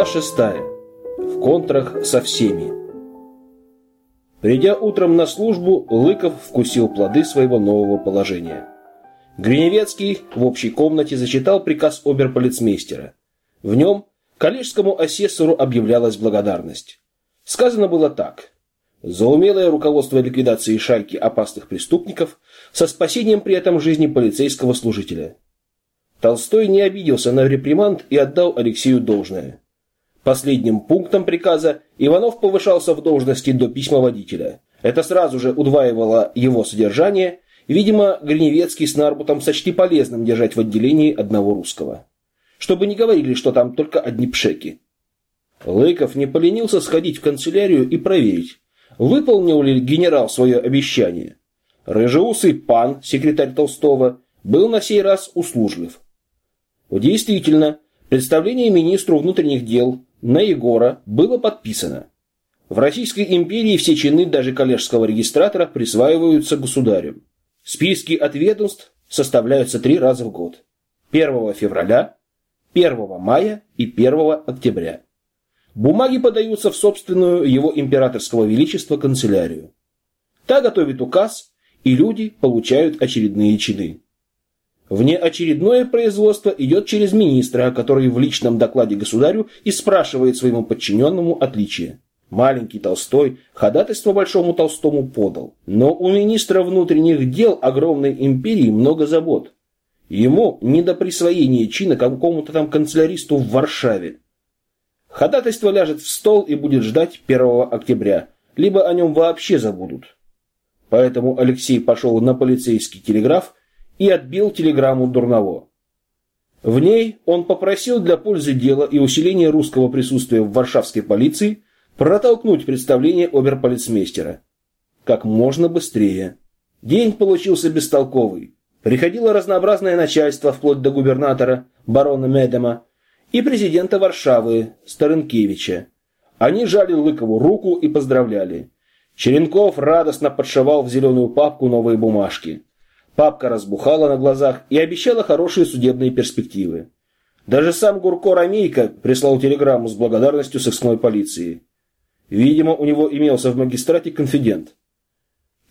Глава шестая. В контрах со всеми. Придя утром на службу, Лыков вкусил плоды своего нового положения. Гриневецкий в общей комнате зачитал приказ оберполицмейстера. В нем коллежскому асессору объявлялась благодарность. Сказано было так. За умелое руководство ликвидацией шайки опасных преступников со спасением при этом жизни полицейского служителя – Толстой не обиделся на реприманд и отдал Алексею должное. Последним пунктом приказа Иванов повышался в должности до письма водителя. Это сразу же удваивало его содержание. Видимо, Гриневецкий с Нарбутом сочли полезным держать в отделении одного русского. Чтобы не говорили, что там только одни пшеки. Лыков не поленился сходить в канцелярию и проверить, выполнил ли генерал свое обещание. Рыжеусый пан, секретарь Толстого, был на сей раз услужлив. Действительно, представление министру внутренних дел на Егора было подписано. В Российской империи все чины даже коллежского регистратора присваиваются государю. Списки от ведомств составляются три раза в год. 1 февраля, 1 мая и 1 октября. Бумаги подаются в собственную его императорского величества канцелярию. Та готовит указ, и люди получают очередные чины. Внеочередное производство идет через министра, который в личном докладе государю и спрашивает своему подчиненному отличие. Маленький Толстой ходатайство Большому Толстому подал. Но у министра внутренних дел огромной империи много забот. Ему не до присвоения чина какому-то там канцеляристу в Варшаве. Ходатайство ляжет в стол и будет ждать 1 октября, либо о нем вообще забудут. Поэтому Алексей пошел на полицейский телеграф и отбил телеграмму Дурново. В ней он попросил для пользы дела и усиления русского присутствия в варшавской полиции протолкнуть представление оберполицмейстера. Как можно быстрее. День получился бестолковый. Приходило разнообразное начальство, вплоть до губернатора, барона Медема, и президента Варшавы, Старынкевича. Они жали Лыкову руку и поздравляли. Черенков радостно подшивал в зеленую папку новые бумажки. Папка разбухала на глазах и обещала хорошие судебные перспективы. Даже сам Гурко Рамейко прислал телеграмму с благодарностью сыскной полиции. Видимо, у него имелся в магистрате конфидент.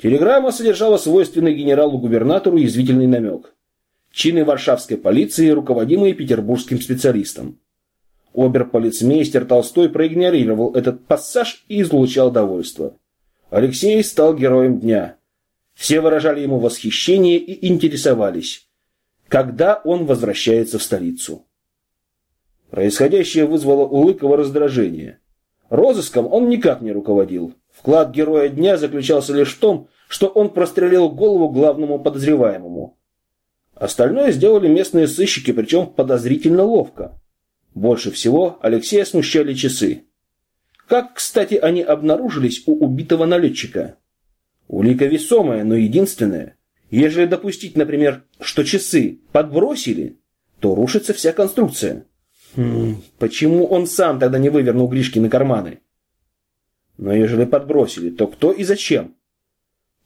Телеграмма содержала свойственный генералу-губернатору язвительный намек. Чины варшавской полиции, руководимые петербургским специалистом. Оберполицмейстер Толстой проигнорировал этот пассаж и излучал довольство. Алексей стал героем дня. Все выражали ему восхищение и интересовались, когда он возвращается в столицу. Происходящее вызвало у Лыкова раздражение. Розыском он никак не руководил. Вклад героя дня заключался лишь в том, что он прострелил голову главному подозреваемому. Остальное сделали местные сыщики, причем подозрительно ловко. Больше всего Алексея смущали часы. Как, кстати, они обнаружились у убитого налетчика? Улика весомая, но единственная. Ежели допустить, например, что часы подбросили, то рушится вся конструкция. Хм, почему он сам тогда не вывернул Гришки на карманы? Но ежели подбросили, то кто и зачем?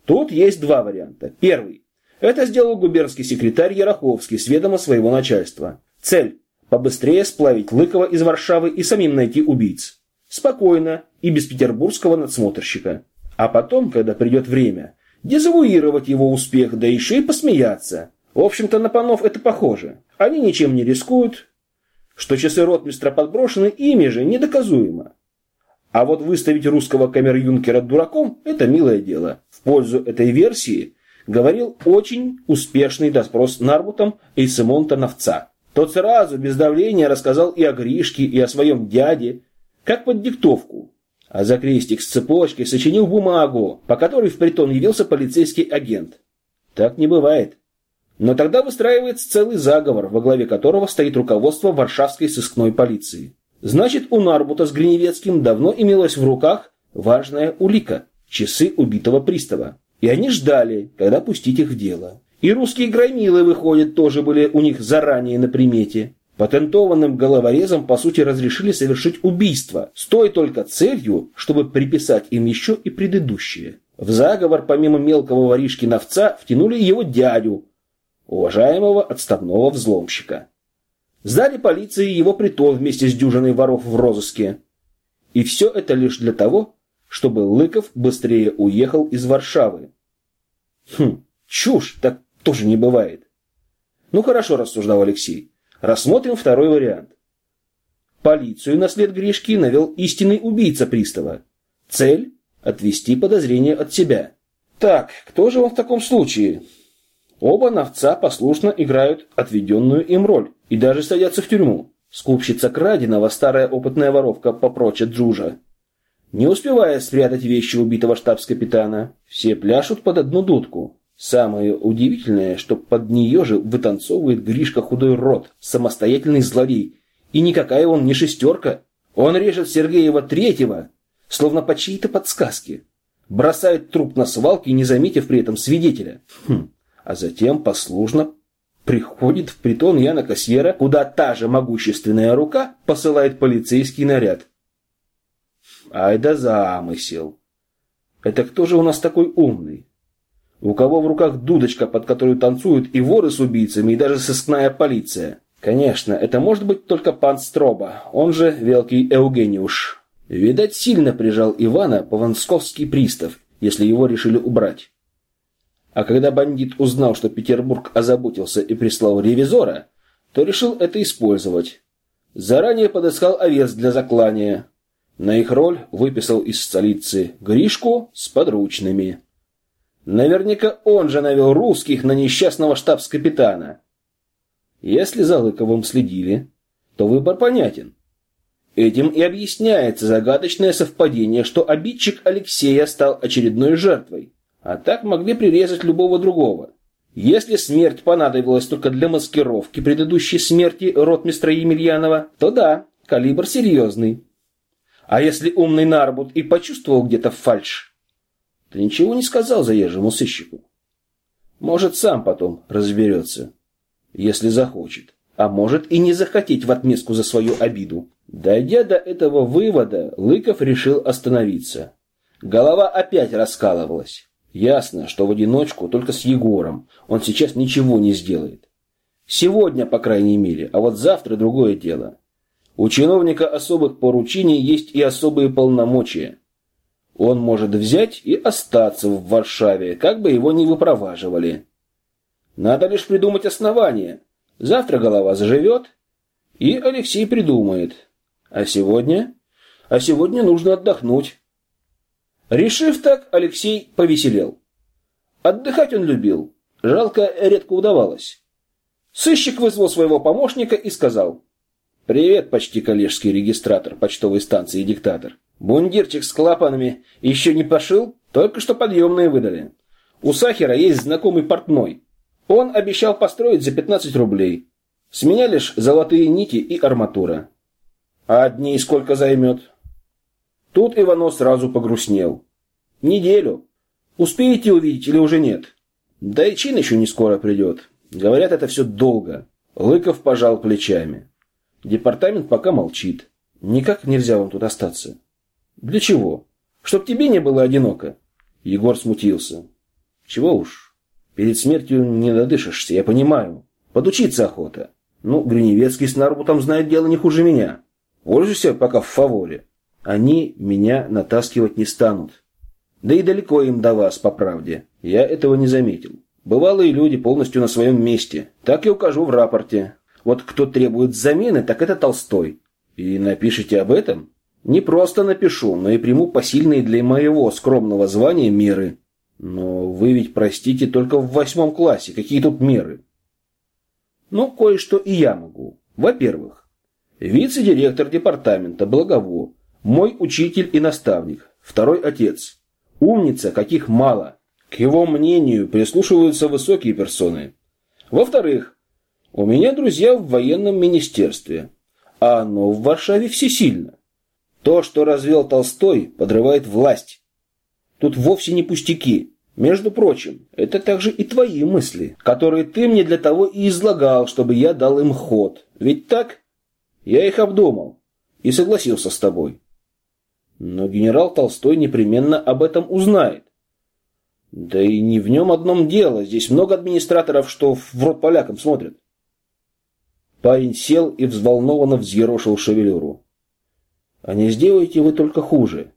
Тут есть два варианта. Первый. Это сделал губернский секретарь Яроховский с ведома своего начальства. Цель – побыстрее сплавить Лыкова из Варшавы и самим найти убийц. Спокойно и без петербургского надсмотрщика. А потом, когда придет время, дезавуировать его успех, да еще и посмеяться. В общем-то, на панов это похоже. Они ничем не рискуют. Что часы ротмистра подброшены, ими же недоказуемо. А вот выставить русского камер-юнкера дураком – это милое дело. В пользу этой версии говорил очень успешный доспрос Нарбутом Эйсемонта Новца. Тот сразу, без давления, рассказал и о Гришке, и о своем дяде, как под диктовку а за крестик с цепочкой сочинил бумагу, по которой в притон явился полицейский агент. Так не бывает. Но тогда выстраивается целый заговор, во главе которого стоит руководство Варшавской сыскной полиции. Значит, у Нарбута с Гриневецким давно имелась в руках важная улика – часы убитого пристава. И они ждали, когда пустить их в дело. И русские громилы, выходят, тоже были у них заранее на примете. Патентованным головорезам, по сути, разрешили совершить убийство, с той только целью, чтобы приписать им еще и предыдущие. В заговор, помимо мелкого воришки-новца, втянули его дядю, уважаемого отставного взломщика. Сдали полиции его притон вместе с дюжиной воров в розыске. И все это лишь для того, чтобы Лыков быстрее уехал из Варшавы. Хм, чушь, так тоже не бывает. Ну хорошо, рассуждал Алексей. Рассмотрим второй вариант. Полицию на след Гришки навел истинный убийца пристава. Цель – отвести подозрение от себя. Так, кто же он в таком случае? Оба новца послушно играют отведенную им роль и даже садятся в тюрьму. Скупщица краденого, старая опытная воровка попроча Джужа. Не успевая спрятать вещи убитого штабс-капитана, все пляшут под одну дудку. Самое удивительное, что под нее же вытанцовывает Гришка худой рот, самостоятельный злодей. И никакая он не шестерка. Он режет Сергеева третьего, словно по чьей-то подсказке. Бросает труп на свалке, не заметив при этом свидетеля. Хм. А затем послушно приходит в притон Яна Кассьера, куда та же могущественная рука посылает полицейский наряд. Ай да замысел. Это кто же у нас такой умный? У кого в руках дудочка, под которую танцуют и воры с убийцами, и даже сыскная полиция? Конечно, это может быть только пан Строба, он же Велкий Евгениуш. Видать, сильно прижал Ивана Павансковский пристав, если его решили убрать. А когда бандит узнал, что Петербург озаботился и прислал ревизора, то решил это использовать. Заранее подыскал овец для заклания. На их роль выписал из столицы Гришку с подручными. Наверняка он же навел русских на несчастного штабс-капитана. Если за Лыковым следили, то выбор понятен. Этим и объясняется загадочное совпадение, что обидчик Алексея стал очередной жертвой, а так могли прирезать любого другого. Если смерть понадобилась только для маскировки предыдущей смерти ротмистра Емельянова, то да, калибр серьезный. А если умный Нарбут и почувствовал где-то фальшь, то ничего не сказал заезжему сыщику. Может, сам потом разберется, если захочет. А может и не захотеть в отместку за свою обиду. Дойдя до этого вывода, Лыков решил остановиться. Голова опять раскалывалась. Ясно, что в одиночку, только с Егором, он сейчас ничего не сделает. Сегодня, по крайней мере, а вот завтра другое дело. У чиновника особых поручений есть и особые полномочия. Он может взять и остаться в Варшаве, как бы его ни выпроваживали. Надо лишь придумать основание. Завтра голова заживет, и Алексей придумает. А сегодня? А сегодня нужно отдохнуть. Решив так, Алексей повеселел. Отдыхать он любил. Жалко, редко удавалось. Сыщик вызвал своего помощника и сказал. «Привет, почти коллежский регистратор почтовой станции диктатор. Бундирчик с клапанами еще не пошил, только что подъемные выдали. У Сахера есть знакомый портной. Он обещал построить за 15 рублей. С меня лишь золотые нити и арматура. А дней сколько займет?» Тут Иванов сразу погрустнел. «Неделю. Успеете увидеть или уже нет?» «Да и чин еще не скоро придет. Говорят, это все долго». Лыков пожал плечами. Департамент пока молчит. Никак нельзя вам тут остаться. Для чего? Чтоб тебе не было одиноко. Егор смутился. Чего уж. Перед смертью не надышишься, я понимаю. Подучиться охота. Ну, Гриневецкий с Нарбутом знает дело не хуже меня. Пользуйся пока в фаворе. Они меня натаскивать не станут. Да и далеко им до вас, по правде. Я этого не заметил. Бывалые люди полностью на своем месте. Так и укажу в рапорте. Вот кто требует замены, так это Толстой. И напишите об этом? Не просто напишу, но и приму посильные для моего скромного звания меры. Но вы ведь, простите, только в восьмом классе. Какие тут меры? Ну, кое-что и я могу. Во-первых, вице-директор департамента Благово, мой учитель и наставник, второй отец. Умница, каких мало. К его мнению прислушиваются высокие персоны. Во-вторых, у меня друзья в военном министерстве, а оно в Варшаве всесильно. То, что развел Толстой, подрывает власть. Тут вовсе не пустяки. Между прочим, это также и твои мысли, которые ты мне для того и излагал, чтобы я дал им ход. Ведь так? Я их обдумал и согласился с тобой. Но генерал Толстой непременно об этом узнает. Да и не в нем одном дело. Здесь много администраторов, что в рот полякам смотрят. Парень сел и взволнованно взъерошил шевелюру. А не сделаете вы только хуже.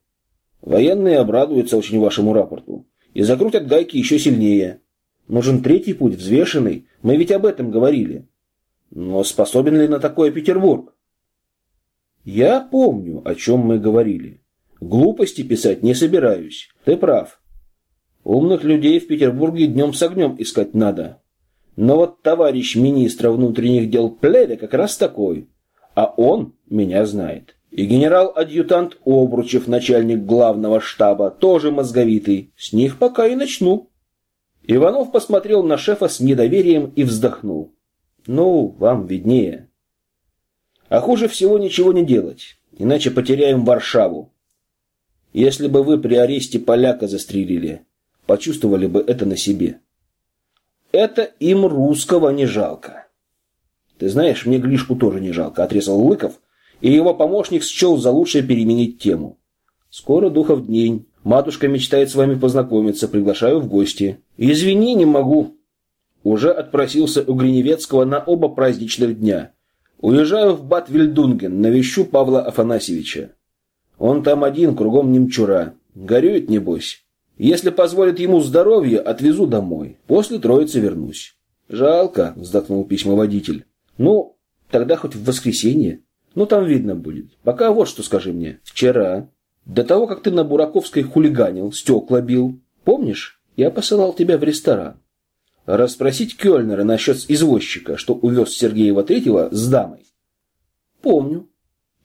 Военные обрадуются очень вашему рапорту и закрутят гайки еще сильнее. Нужен третий путь, взвешенный. Мы ведь об этом говорили. Но способен ли на такое Петербург? Я помню, о чем мы говорили. Глупости писать не собираюсь. Ты прав. Умных людей в Петербурге днем с огнем искать надо. Но вот товарищ министра внутренних дел Плеве как раз такой. А он меня знает. И генерал-адъютант Обручев, начальник главного штаба, тоже мозговитый. С них пока и начну. Иванов посмотрел на шефа с недоверием и вздохнул. Ну, вам виднее. А хуже всего ничего не делать, иначе потеряем Варшаву. Если бы вы при аресте поляка застрелили, почувствовали бы это на себе. Это им русского не жалко. Ты знаешь, мне Глишку тоже не жалко, отрезал Лыков, и его помощник счел за лучшее переменить тему. Скоро духов день. Матушка мечтает с вами познакомиться, приглашаю в гости. Извини, не могу. Уже отпросился у Гриневецкого на оба праздничных дня. Уезжаю в Бат-Вильдунген, навещу Павла Афанасьевича. Он там один, кругом немчура. Горюет, небось. Если позволит ему здоровье, отвезу домой. После троицы вернусь. Жалко, вздохнул письмоводитель. Ну, тогда хоть в воскресенье. Ну, там видно будет. Пока вот что скажи мне. Вчера, до того, как ты на Бураковской хулиганил, стекла бил, помнишь, я посылал тебя в ресторан. Расспросить Кёльнера насчет извозчика, что увез Сергеева Третьего с дамой. Помню.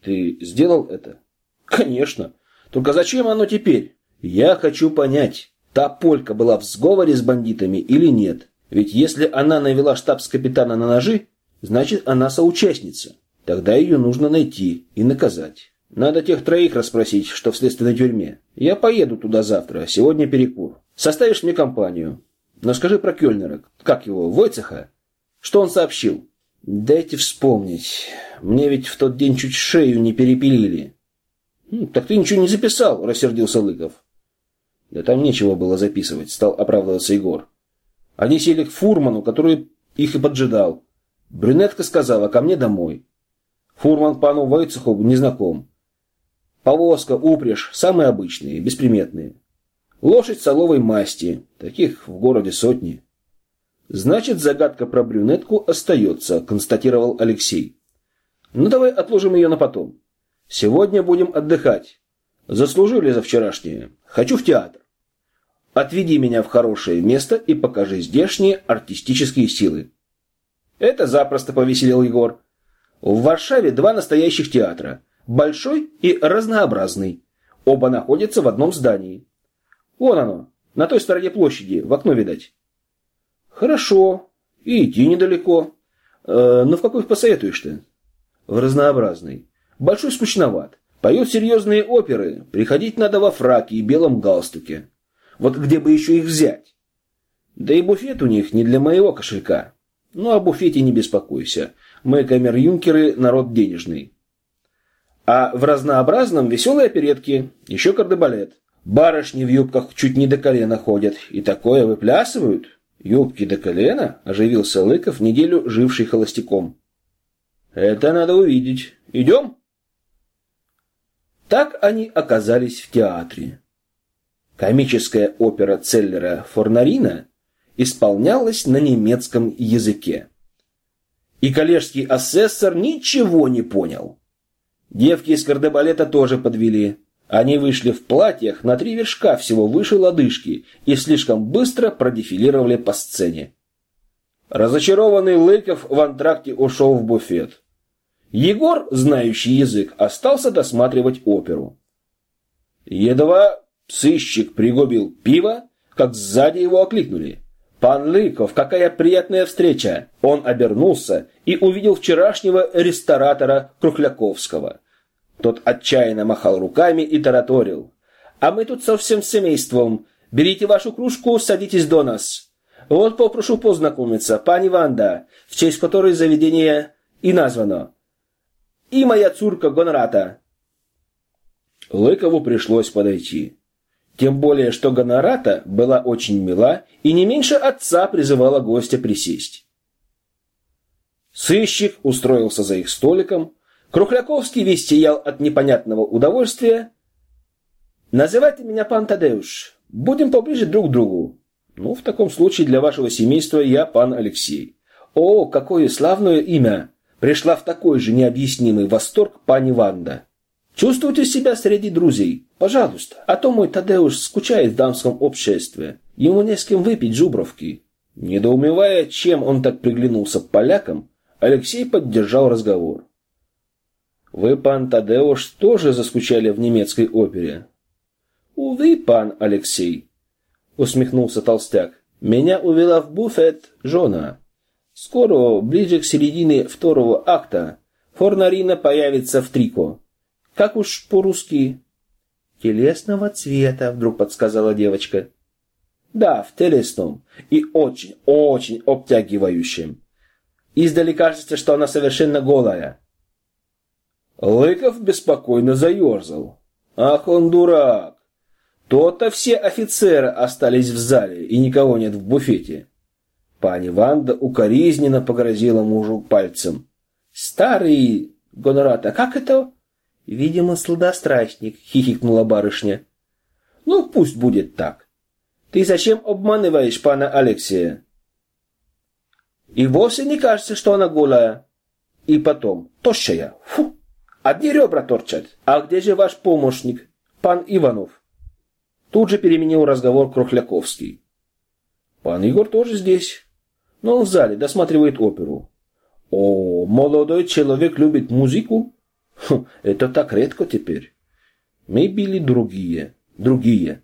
Ты сделал это? Конечно. Только зачем оно теперь? Я хочу понять, та полька была в сговоре с бандитами или нет. Ведь если она навела штабс-капитана на ножи, значит она соучастница. Тогда ее нужно найти и наказать. Надо тех троих расспросить, что в следственной тюрьме. Я поеду туда завтра, сегодня перекур. Составишь мне компанию. Но скажи про Кёльнера. Как его, Войцеха? Что он сообщил? Дайте вспомнить. Мне ведь в тот день чуть шею не перепилили. «Ну, так ты ничего не записал, рассердился Лыков. Да там нечего было записывать, стал оправдываться Егор. Они сели к фурману, который их и поджидал. Брюнетка сказала, ко мне домой. Фурман пану Войцехову не знаком. Повозка, упряжь, самые обычные, бесприметные. Лошадь соловой масти, таких в городе сотни. Значит, загадка про брюнетку остается, констатировал Алексей. Ну давай отложим ее на потом. Сегодня будем отдыхать. Заслужили за вчерашнее. Хочу в театр. Отведи меня в хорошее место и покажи здешние артистические силы. Это запросто повеселил Егор. В Варшаве два настоящих театра. Большой и разнообразный. Оба находятся в одном здании. Вон оно, на той стороне площади, в окно видать. Хорошо. И идти недалеко. Э, но в какой посоветуешь ты? В разнообразный. Большой скучноват. Поет серьезные оперы. Приходить надо во фраке и белом галстуке. Вот где бы еще их взять? Да и буфет у них не для моего кошелька. Ну, о буфете не беспокойся. Мы камер-юнкеры, народ денежный. А в разнообразном веселые оперетки, еще кардебалет. Барышни в юбках чуть не до колена ходят, и такое выплясывают. Юбки до колена, оживился Лыков, неделю живший холостяком. Это надо увидеть. Идем? Так они оказались в театре. Комическая опера Целлера Форнарина исполнялась на немецком языке. И коллежский асессор ничего не понял. Девки из кардебалета тоже подвели. Они вышли в платьях на три вершка всего выше лодыжки и слишком быстро продефилировали по сцене. Разочарованный Лыков в антракте ушел в буфет. Егор, знающий язык, остался досматривать оперу. Едва сыщик пригубил пиво, как сзади его окликнули. «Пан Лыков, какая приятная встреча!» Он обернулся и увидел вчерашнего ресторатора Крухляковского. Тот отчаянно махал руками и тараторил. «А мы тут со всем семейством. Берите вашу кружку, садитесь до нас. Вот попрошу познакомиться, пани Ванда, в честь которой заведение и названо. И моя цурка Гонрата». Лыкову пришлось подойти. Тем более, что Гонората была очень мила и не меньше отца призывала гостя присесть. Сыщик устроился за их столиком. Крухляковский весь сиял от непонятного удовольствия. «Называйте меня пан Тадеуш. Будем поближе друг к другу. Ну, в таком случае для вашего семейства я пан Алексей. О, какое славное имя! Пришла в такой же необъяснимый восторг пани Ванда. Чувствуйте себя среди друзей, пожалуйста, а то мой Тадеуш скучает в дамском обществе. Ему не с кем выпить жубровки. Недоумевая, чем он так приглянулся полякам, Алексей поддержал разговор. «Вы, пан Тадеуш, тоже заскучали в немецкой опере?» «Увы, пан Алексей», — усмехнулся толстяк. «Меня увела в буфет жена. Скоро, ближе к середине второго акта, Форнарина появится в трико. Как уж по-русски?» «Телесного цвета», — вдруг подсказала девочка. «Да, в телесном. И очень, очень обтягивающем. Издали кажется, что она совершенно голая». Лыков беспокойно заерзал. «Ах, он дурак! То-то все офицеры остались в зале, и никого нет в буфете». Пани Ванда укоризненно погрозила мужу пальцем. «Старый гонорат, как это?» «Видимо, сладострастник», — хихикнула барышня. «Ну, пусть будет так. Ты зачем обманываешь пана Алексея?» «И вовсе не кажется, что она голая. И потом, тощая. Фу! Одни ребра торчат. А где же ваш помощник, пан Иванов?» Тут же переменил разговор Крохляковский. «Пан Егор тоже здесь, но он в зале досматривает оперу. О, молодой человек любит музыку? Хм, это так редко теперь. Мы были другие, другие.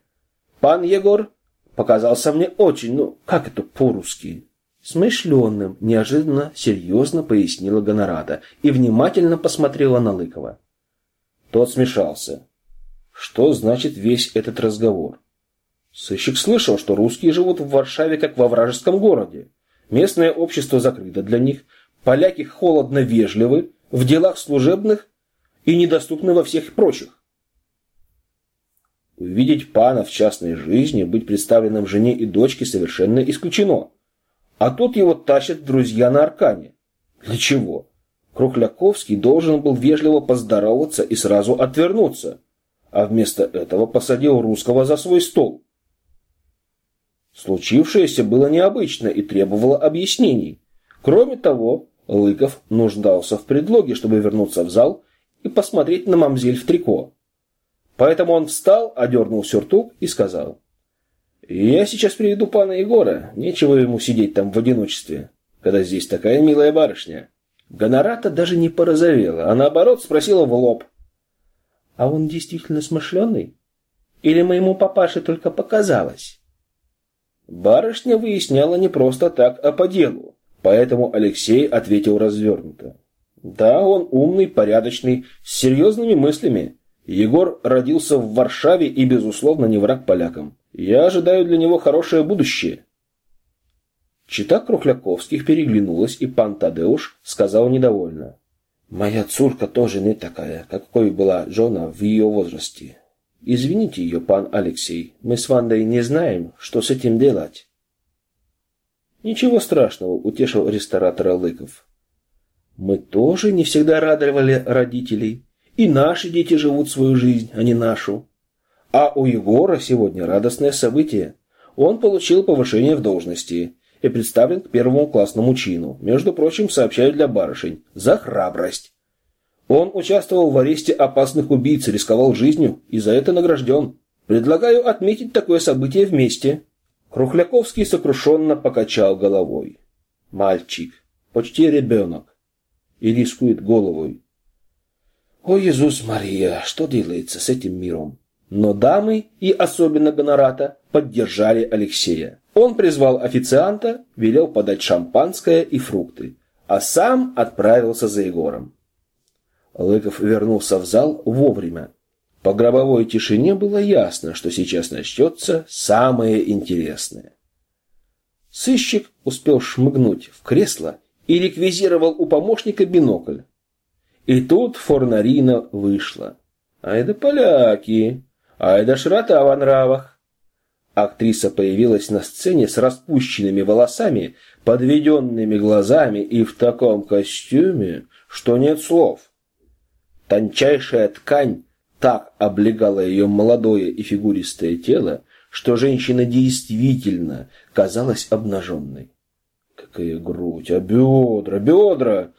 Пан Егор показался мне очень, ну, как это по-русски? Смышленным, неожиданно серьезно пояснила Гонората и внимательно посмотрела на Лыкова. Тот смешался. Что значит весь этот разговор? Сыщик слышал, что русские живут в Варшаве как во вражеском городе. Местное общество закрыто для них, поляки холодно вежливы, в делах служебных и недоступны во всех прочих. Увидеть пана в частной жизни, быть представленным жене и дочке совершенно исключено. А тут его тащат друзья на аркане. Для чего? Крухляковский должен был вежливо поздороваться и сразу отвернуться, а вместо этого посадил русского за свой стол. Случившееся было необычно и требовало объяснений. Кроме того, Лыков нуждался в предлоге, чтобы вернуться в зал и посмотреть на мамзель в трико. Поэтому он встал, одернул сюртук и сказал. «Я сейчас приведу пана Егора. Нечего ему сидеть там в одиночестве, когда здесь такая милая барышня». Гонората даже не порозовела, а наоборот спросила в лоб. «А он действительно смышленый? Или моему папаше только показалось?» Барышня выясняла не просто так, а по делу, поэтому Алексей ответил развернуто. Да, он умный, порядочный, с серьезными мыслями. Егор родился в Варшаве и, безусловно, не враг полякам. Я ожидаю для него хорошее будущее. Чита Крухляковских переглянулась, и пан Тадеуш сказал недовольно. «Моя цурка тоже не такая, какой была жена в ее возрасте. Извините ее, пан Алексей, мы с Вандой не знаем, что с этим делать». «Ничего страшного», — утешил ресторатора Лыков. Мы тоже не всегда радовали родителей. И наши дети живут свою жизнь, а не нашу. А у Егора сегодня радостное событие. Он получил повышение в должности и представлен к первому классному чину. Между прочим, сообщаю для барышень, за храбрость. Он участвовал в аресте опасных убийц, рисковал жизнью и за это награжден. Предлагаю отметить такое событие вместе. Крухляковский сокрушенно покачал головой. Мальчик, почти ребенок и рискует головой. О, Иисус Мария, что делается с этим миром? Но дамы, и особенно гонората, поддержали Алексея. Он призвал официанта, велел подать шампанское и фрукты, а сам отправился за Егором. Лыков вернулся в зал вовремя. По гробовой тишине было ясно, что сейчас начнется самое интересное. Сыщик успел шмыгнуть в кресло и реквизировал у помощника бинокль. И тут Форнарина вышла. Ай да поляки, ай да широта во нравах. Актриса появилась на сцене с распущенными волосами, подведенными глазами и в таком костюме, что нет слов. Тончайшая ткань так облегала ее молодое и фигуристое тело, что женщина действительно казалась обнаженной. Какая грудь, а бедра, бедра!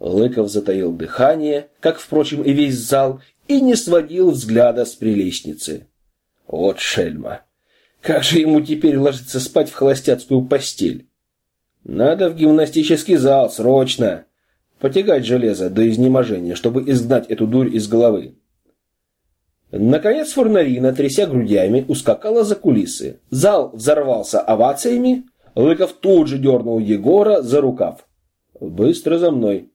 Лыков затаил дыхание, как, впрочем, и весь зал, и не сводил взгляда с прелестницы. Вот шельма! Как же ему теперь ложиться спать в холостяцкую постель? Надо в гимнастический зал, срочно! Потягать железо до изнеможения, чтобы изгнать эту дурь из головы. Наконец Фурнарина, тряся грудями, ускакала за кулисы. Зал взорвался овациями. Лыков тут же дернул Егора за рукав. «Быстро за мной!»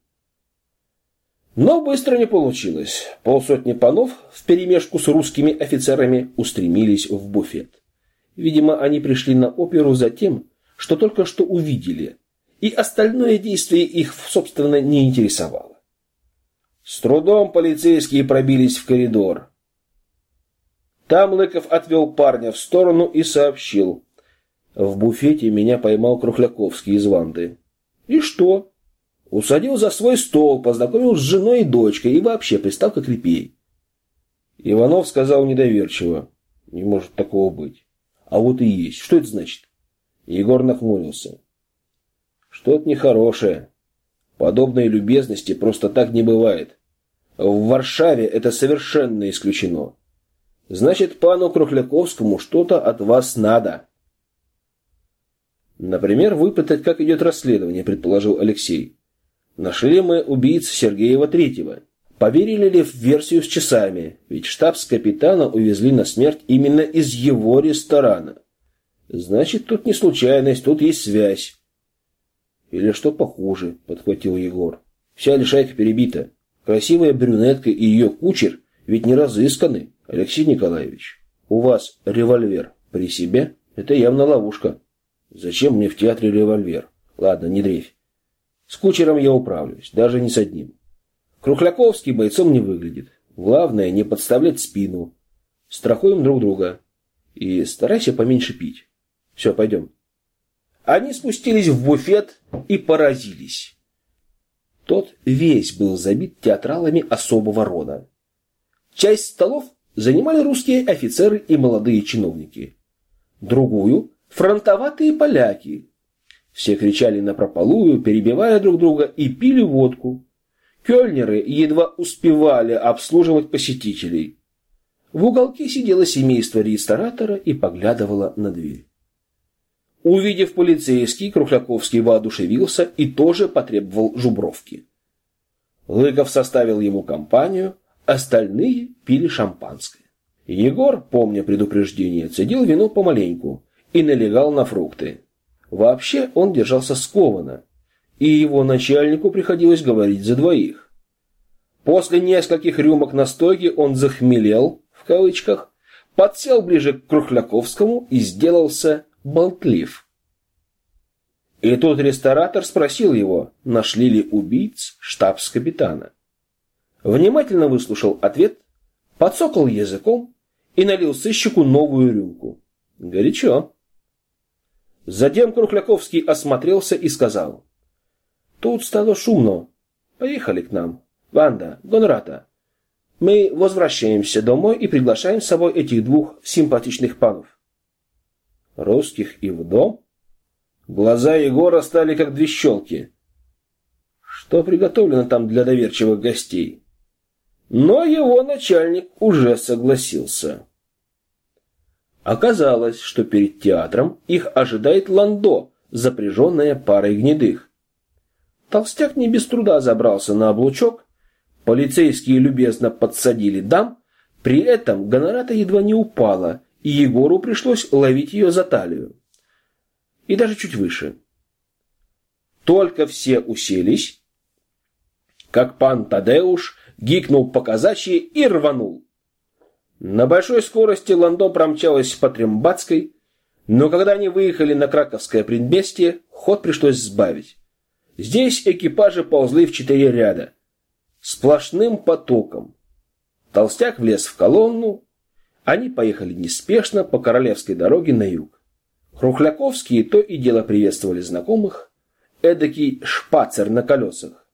Но быстро не получилось. Полсотни панов вперемешку с русскими офицерами устремились в буфет. Видимо, они пришли на оперу за тем, что только что увидели, и остальное действие их, собственно, не интересовало. С трудом полицейские пробились в коридор. Там Лыков отвел парня в сторону и сообщил. В буфете меня поймал Крухляковский из Ванды. И что? Усадил за свой стол, познакомил с женой и дочкой и вообще пристал как репей. Иванов сказал недоверчиво. Не может такого быть. А вот и есть. Что это значит? Егор нахмурился. Что-то нехорошее. Подобной любезности просто так не бывает. В Варшаве это совершенно исключено. Значит, пану Крухляковскому что-то от вас надо. Например, выпытать, как идет расследование, предположил Алексей. Нашли мы убийц Сергеева Третьего. Поверили ли в версию с часами? Ведь штабс-капитана увезли на смерть именно из его ресторана. Значит, тут не случайность, тут есть связь. Или что похуже, подхватил Егор. Вся лишайка перебита. Красивая брюнетка и ее кучер ведь не разысканы. Алексей Николаевич, у вас револьвер при себе? Это явно ловушка. Зачем мне в театре револьвер? Ладно, не дрейфь. С кучером я управлюсь, даже не с одним. Крухляковский бойцом не выглядит. Главное, не подставлять спину. Страхуем друг друга. И старайся поменьше пить. Все, пойдем. Они спустились в буфет и поразились. Тот весь был забит театралами особого рода. Часть столов занимали русские офицеры и молодые чиновники. Другую – фронтоватые поляки. Все кричали на прополую, перебивая друг друга и пили водку. Кёльнеры едва успевали обслуживать посетителей. В уголке сидело семейство ресторатора и поглядывало на дверь. Увидев полицейский, Крухляковский воодушевился и тоже потребовал жубровки. Лыков составил ему компанию, остальные пили шампанское. Егор, помня предупреждение, цедил вино помаленьку и налегал на фрукты. Вообще он держался скованно, и его начальнику приходилось говорить за двоих. После нескольких рюмок настойки он захмелел, в кавычках, подсел ближе к Крухляковскому и сделался болтлив. И тут ресторатор спросил его, нашли ли убийц штабс-капитана. Внимательно выслушал ответ, подсокал языком и налил сыщику новую рюмку. Горячо. Затем Крухляковский осмотрелся и сказал. Тут стало шумно. Поехали к нам. Ванда, Гонрата. Мы возвращаемся домой и приглашаем с собой этих двух симпатичных панов. Русских и в дом? Глаза Егора стали как две щелки. Что приготовлено там для доверчивых гостей? Но его начальник уже согласился. Оказалось, что перед театром их ожидает ландо, запряженная парой гнедых. Толстяк не без труда забрался на облучок, полицейские любезно подсадили дам, при этом гонората едва не упала, и Егору пришлось ловить ее за талию. И даже чуть выше. Только все уселись, как пан Тадеуш гикнул по казачьи и рванул. На большой скорости Ландо промчалась по Трембатской, но когда они выехали на Краковское предместье, ход пришлось сбавить. Здесь экипажи ползли в четыре ряда, сплошным потоком. Толстяк влез в колонну, Они поехали неспешно по королевской дороге на юг. Хрухляковские то и дело приветствовали знакомых, эдакий шпацер на колесах.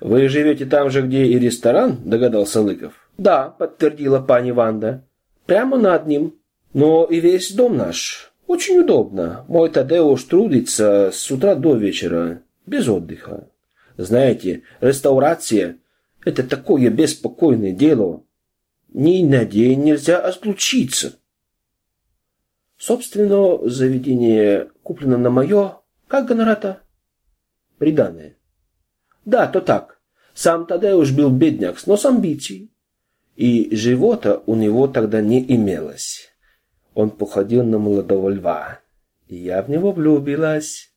«Вы живете там же, где и ресторан?» – догадался Лыков. «Да», – подтвердила пани Ванда. «Прямо над ним. Но и весь дом наш. Очень удобно. Мой Тадеуш трудится с утра до вечера, без отдыха. Знаете, реставрация – это такое беспокойное дело. Ни на день нельзя отключиться. Собственно, заведение куплено на мое, как гонората? Приданное. Да, то так. Сам Тадеуш был бедняк, но с амбицией. И живота у него тогда не имелось. Он походил на молодого льва. И я в него влюбилась.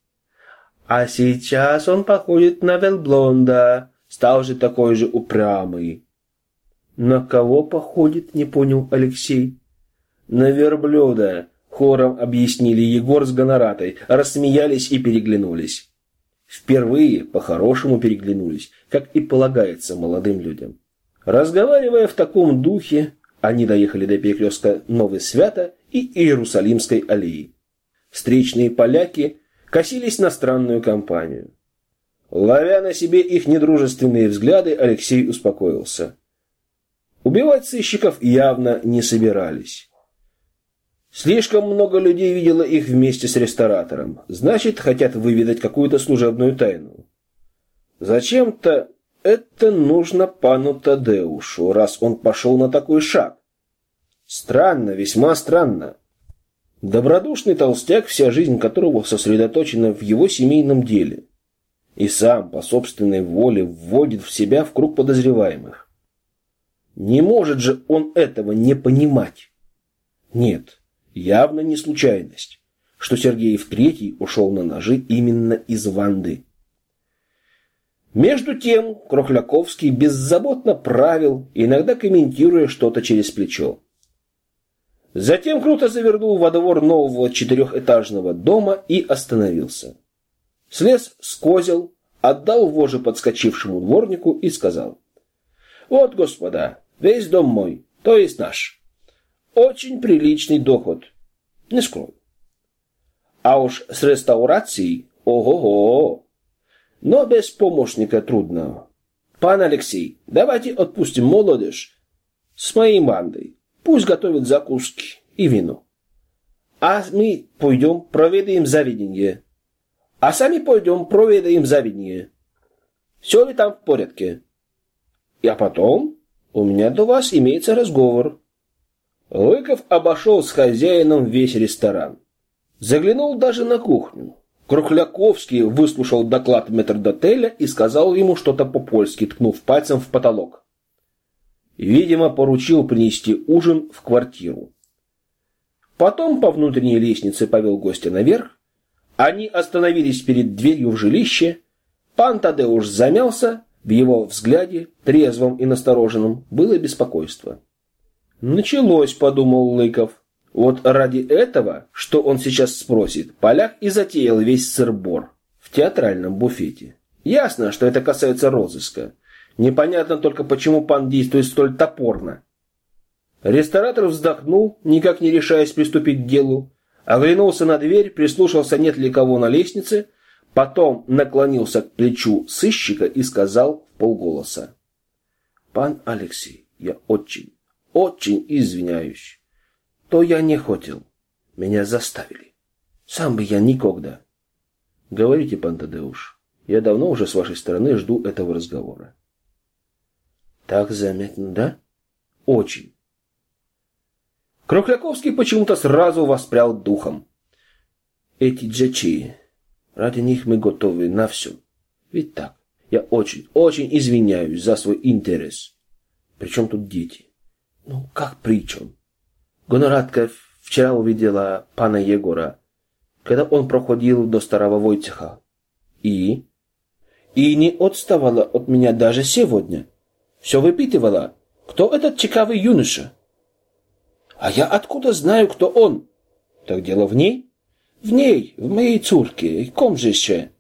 А сейчас он походит на Велблонда, стал же такой же упрямый. На кого походит, не понял Алексей. На верблюда, хором объяснили Егор с Гоноратой, рассмеялись и переглянулись. Впервые по-хорошему переглянулись, как и полагается молодым людям. Разговаривая в таком духе, они доехали до перекрестка Новый Свята и Иерусалимской аллеи. Встречные поляки косились на странную компанию. Ловя на себе их недружественные взгляды, Алексей успокоился. Убивать сыщиков явно не собирались. Слишком много людей видело их вместе с ресторатором. Значит, хотят выведать какую-то служебную тайну. Зачем-то это нужно пану Тадеушу, раз он пошел на такой шаг. Странно, весьма странно. Добродушный толстяк, вся жизнь которого сосредоточена в его семейном деле. И сам, по собственной воле, вводит в себя в круг подозреваемых. Не может же он этого не понимать. Нет, явно не случайность, что Сергеев Третий ушел на ножи именно из Ванды. Между тем Крохляковский беззаботно правил, иногда комментируя что-то через плечо. Затем круто завернул во двор нового четырехэтажного дома и остановился. Слез с козел, отдал вожжи подскочившему дворнику и сказал. «Вот, господа, весь дом мой, то есть наш. Очень приличный доход. Не скрою. А уж с реставрацией ого-го. Но без помощника трудно. Пан Алексей, давайте отпустим молодежь с моей бандой. Пусть готовят закуски и вино. А мы пойдем проведаем заведение. А сами пойдем проведаем заведение. Все ли там в порядке? А потом у меня до вас имеется разговор. Лыков обошел с хозяином весь ресторан. Заглянул даже на кухню. Крухляковский выслушал доклад метрдотеля и сказал ему что-то по-польски, ткнув пальцем в потолок. Видимо, поручил принести ужин в квартиру. Потом по внутренней лестнице повел гостя наверх. Они остановились перед дверью в жилище. Пан Тадеуш замялся, в его взгляде, трезвом и настороженном, было беспокойство. Началось, подумал Лыков. Вот ради этого, что он сейчас спросит, поляк и затеял весь сырбор в театральном буфете. Ясно, что это касается розыска. Непонятно только, почему пан действует столь топорно. Ресторатор вздохнул, никак не решаясь приступить к делу, оглянулся на дверь, прислушался, нет ли кого на лестнице, потом наклонился к плечу сыщика и сказал полголоса. «Пан Алексей, я очень, очень извиняюсь. То я не хотел. Меня заставили. Сам бы я никогда. Говорите, пан Тадеуш, я давно уже с вашей стороны жду этого разговора. Так заметно, да? Очень. Крохляковский почему-то сразу воспрял духом. Эти джачи, ради них мы готовы на все. Ведь так, я очень, очень извиняюсь за свой интерес. Причем тут дети? Ну, как при чем? Гонорадка вчера увидела пана Егора, когда он проходил до старого Войцеха. И? И не отставала от меня даже сегодня. Все выпитывала. Кто этот чекавый юноша? А я откуда знаю, кто он? Так дело в ней? В ней, в моей цурке. Ком же еще?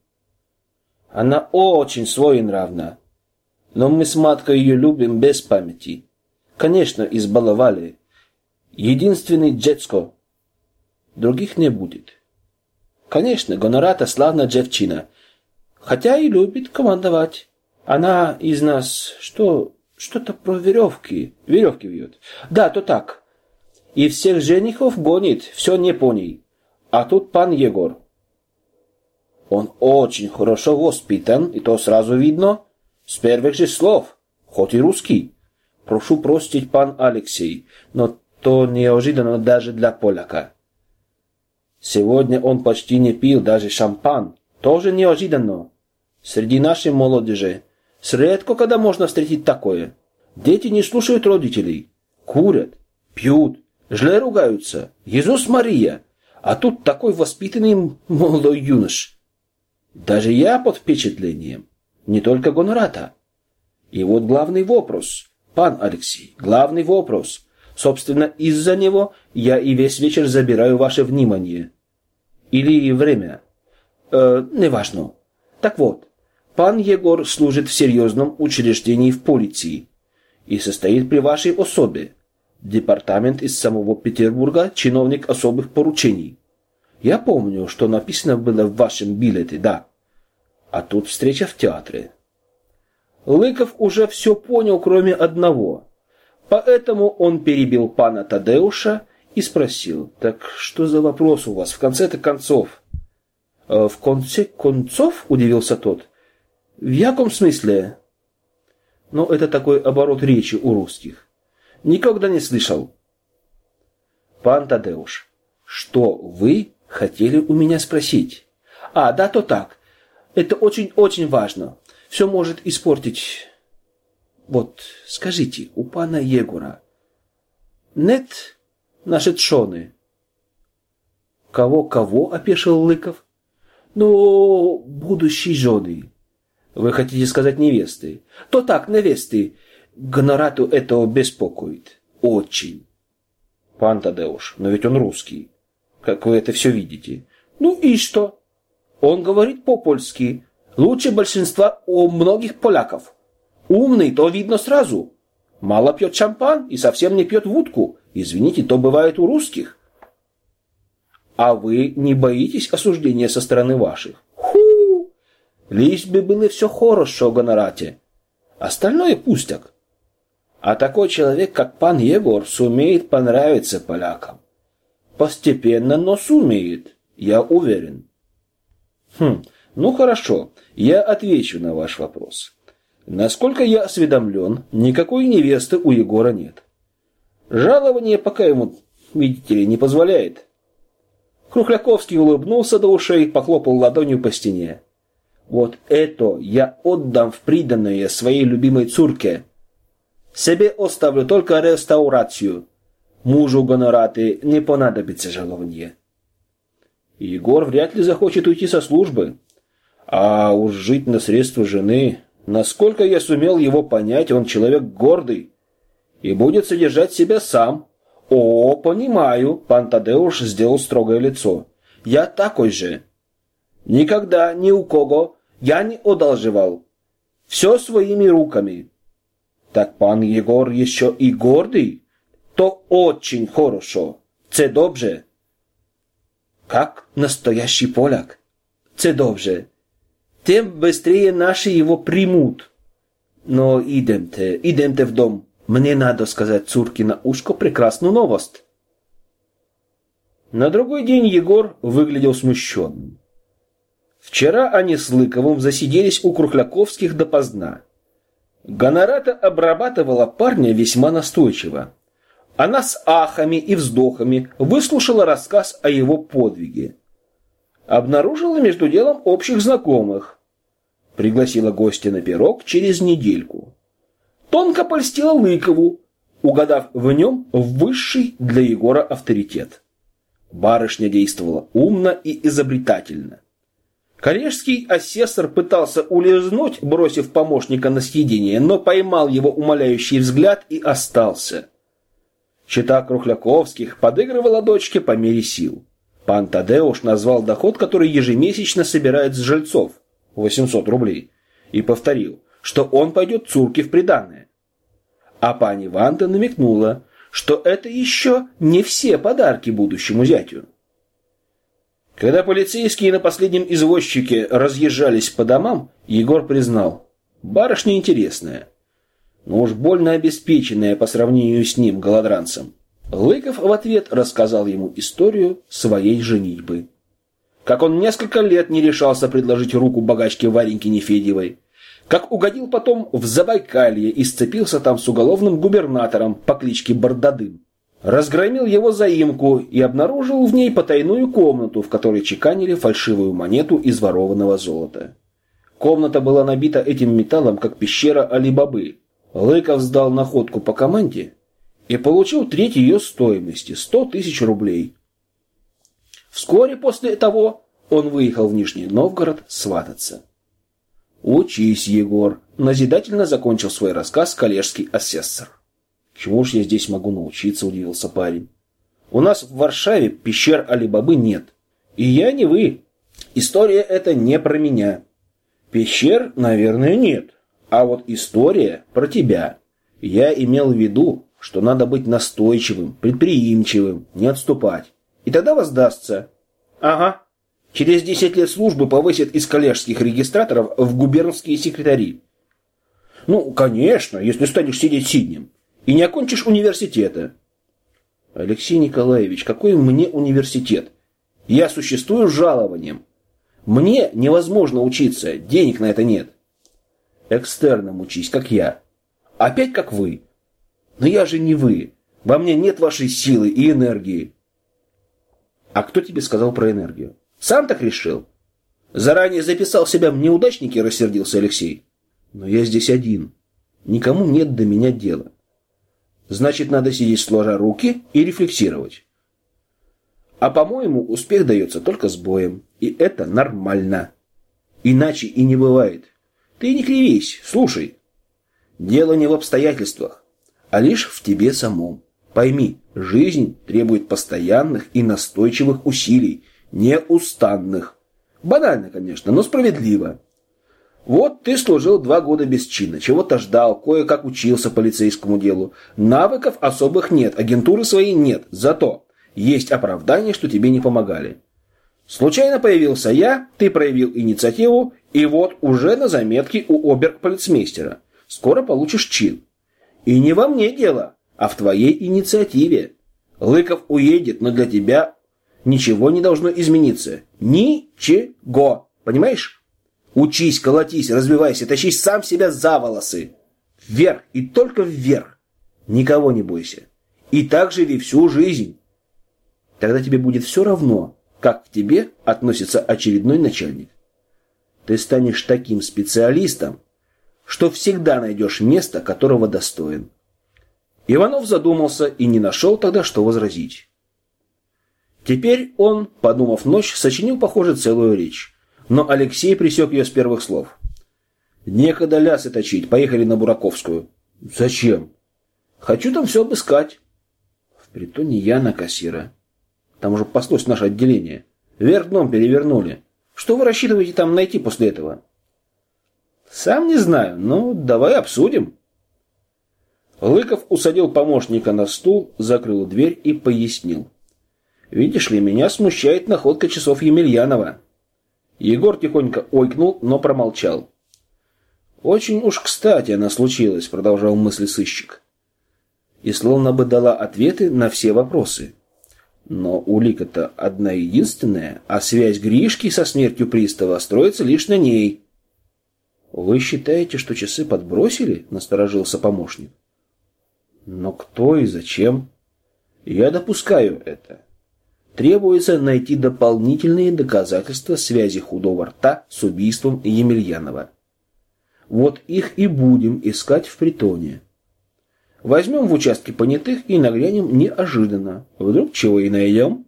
Она очень своенравна. Но мы с маткой ее любим без памяти. Конечно, избаловали. Единственный Джецко. Других не будет. Конечно, Гонората славная девчина, хотя и любит командовать. Она из нас что что-то про веревки, веревки вьет. Да, то так. И всех женихов гонит, все не по ней. А тут пан Егор. Он очень хорошо воспитан, и то сразу видно с первых же слов, хоть и русский. Прошу простить, пан Алексей, но то неожиданно даже для поляка. Сегодня он почти не пил даже шампан. Тоже неожиданно. Среди нашей молодежи. Редко когда можно встретить такое. Дети не слушают родителей. Курят, пьют, зле ругаются. Иисус Мария. А тут такой воспитанный молодой юнош. Даже я под впечатлением. Не только Гонората. И вот главный вопрос. Пан Алексей, главный вопрос. Собственно, из-за него я и весь вечер забираю ваше внимание. Или время. Э, неважно. Так вот, пан Егор служит в серьезном учреждении в полиции и состоит при вашей особе. Департамент из самого Петербурга, чиновник особых поручений. Я помню, что написано было в вашем билете, да. А тут встреча в театре. Лыков уже все понял, кроме одного. Поэтому он перебил пана Тадеуша и спросил, «Так что за вопрос у вас в конце-то концов?» «Э, «В конце концов?» – удивился тот. «В яком смысле?» Но это такой оборот речи у русских. Никогда не слышал. «Пан Тадеуш, что вы хотели у меня спросить?» «А, да, то так. Это очень-очень важно. Все может испортить вот, скажите, у пана Егора нет наши тшоны? Кого-кого, опешил Лыков? Ну, будущей жены. Вы хотите сказать невесты? То так, невесты. Гонорату этого беспокоит. Очень. Пан Тадеуш, но ведь он русский. Как вы это все видите? Ну и что? Он говорит по-польски. Лучше большинства у многих поляков. Умный, то видно сразу. Мало пьет шампан и совсем не пьет водку. Извините, то бывает у русских. А вы не боитесь осуждения со стороны ваших? Ху! Лишь бы было все хорошо, гонорате. Остальное пустяк. А такой человек, как пан Егор, сумеет понравиться полякам. Постепенно, но сумеет, я уверен. Хм, ну хорошо, я отвечу на ваш вопрос. Насколько я осведомлен, никакой невесты у Егора нет. Жалование пока ему, видите ли, не позволяет. Крухляковский улыбнулся до ушей, похлопал ладонью по стене. Вот это я отдам в приданное своей любимой цурке. Себе оставлю только реставрацию. Мужу гонораты не понадобится жалование. Егор вряд ли захочет уйти со службы. А уж жить на средства жены Насколько я сумел его понять, он человек гордый и будет содержать себя сам. О, понимаю, пан Тадеуш сделал строгое лицо. Я такой же. Никогда ни у кого я не одалживал. Все своими руками. Так пан Егор еще и гордый? То очень хорошо. Це добре. Как настоящий поляк. Це добре тем быстрее наши его примут. Но идемте, идемте в дом. Мне надо сказать Цурке на ушко прекрасную новость. На другой день Егор выглядел смущенным. Вчера они с Лыковым засиделись у Крухляковских допоздна. Гонората обрабатывала парня весьма настойчиво. Она с ахами и вздохами выслушала рассказ о его подвиге обнаружила между делом общих знакомых. Пригласила гостя на пирог через недельку. Тонко польстила Лыкову, угадав в нем высший для Егора авторитет. Барышня действовала умно и изобретательно. Коллежский асессор пытался улизнуть, бросив помощника на съедение, но поймал его умоляющий взгляд и остался. Чита Крухляковских подыгрывала дочке по мере сил. Пан Тадеуш назвал доход, который ежемесячно собирает с жильцов – 800 рублей, и повторил, что он пойдет Цурке в приданное. А пани Ванта намекнула, что это еще не все подарки будущему зятю. Когда полицейские на последнем извозчике разъезжались по домам, Егор признал, барышня интересная, но уж больно обеспеченная по сравнению с ним, голодранцем. Лыков в ответ рассказал ему историю своей женитьбы. Как он несколько лет не решался предложить руку богачке Вареньке Нефедьевой, как угодил потом в Забайкалье и сцепился там с уголовным губернатором по кличке Бардадым. Разгромил его заимку и обнаружил в ней потайную комнату, в которой чеканили фальшивую монету из ворованного золота. Комната была набита этим металлом, как пещера Али-Бабы. Лыков сдал находку по команде и получил треть ее стоимости – 100 тысяч рублей. Вскоре после того он выехал в Нижний Новгород свататься. «Учись, Егор», – назидательно закончил свой рассказ коллежский асессор. «Чего ж я здесь могу научиться?» – удивился парень. «У нас в Варшаве пещер Алибабы нет. И я не вы. История это не про меня. Пещер, наверное, нет. А вот история про тебя. Я имел в виду, что надо быть настойчивым, предприимчивым, не отступать. И тогда воздастся. Ага. Через 10 лет службы повысят из коллежских регистраторов в губернские секретари. Ну, конечно, если станешь сидеть сиднем и не окончишь университета. Алексей Николаевич, какой мне университет? Я существую жалованием. Мне невозможно учиться, денег на это нет. Экстерном учись, как я. Опять как вы. Но я же не вы. Во мне нет вашей силы и энергии. А кто тебе сказал про энергию? Сам так решил? Заранее записал себя в неудачники, рассердился Алексей. Но я здесь один. Никому нет до меня дела. Значит, надо сидеть сложа руки и рефлексировать. А по-моему, успех дается только с боем. И это нормально. Иначе и не бывает. Ты не кривись, слушай. Дело не в обстоятельствах, а лишь в тебе самом. Пойми, жизнь требует постоянных и настойчивых усилий, неустанных. Банально, конечно, но справедливо. Вот ты служил два года без чина, чего-то ждал, кое-как учился полицейскому делу. Навыков особых нет, агентуры своей нет, зато есть оправдание, что тебе не помогали. Случайно появился я, ты проявил инициативу, и вот уже на заметке у оберполицмейстера. Скоро получишь чин. И не во мне дело, а в твоей инициативе. Лыков уедет, но для тебя ничего не должно измениться. Ничего. Понимаешь? Учись, колотись, развивайся, тащись сам себя за волосы. Вверх и только вверх. Никого не бойся. И так живи всю жизнь. Тогда тебе будет все равно, как к тебе относится очередной начальник. Ты станешь таким специалистом, что всегда найдешь место, которого достоин. Иванов задумался и не нашел тогда, что возразить. Теперь он, подумав ночь, сочинил, похоже, целую речь. Но Алексей присек ее с первых слов. «Некогда лясы точить, поехали на Бураковскую». «Зачем?» «Хочу там все обыскать». «В притоне я на кассира. Там уже паслось наше отделение. Вверх дном перевернули. Что вы рассчитываете там найти после этого?» «Сам не знаю, но давай обсудим». Лыков усадил помощника на стул, закрыл дверь и пояснил. «Видишь ли, меня смущает находка часов Емельянова». Егор тихонько ойкнул, но промолчал. «Очень уж кстати она случилась», — продолжал мысли сыщик. И словно бы дала ответы на все вопросы. Но улика-то одна единственная, а связь Гришки со смертью пристава строится лишь на ней. «Вы считаете, что часы подбросили?» — насторожился помощник. «Но кто и зачем?» «Я допускаю это. Требуется найти дополнительные доказательства связи худого рта с убийством Емельянова. Вот их и будем искать в притоне. Возьмем в участке понятых и наглянем неожиданно. Вдруг чего и найдем?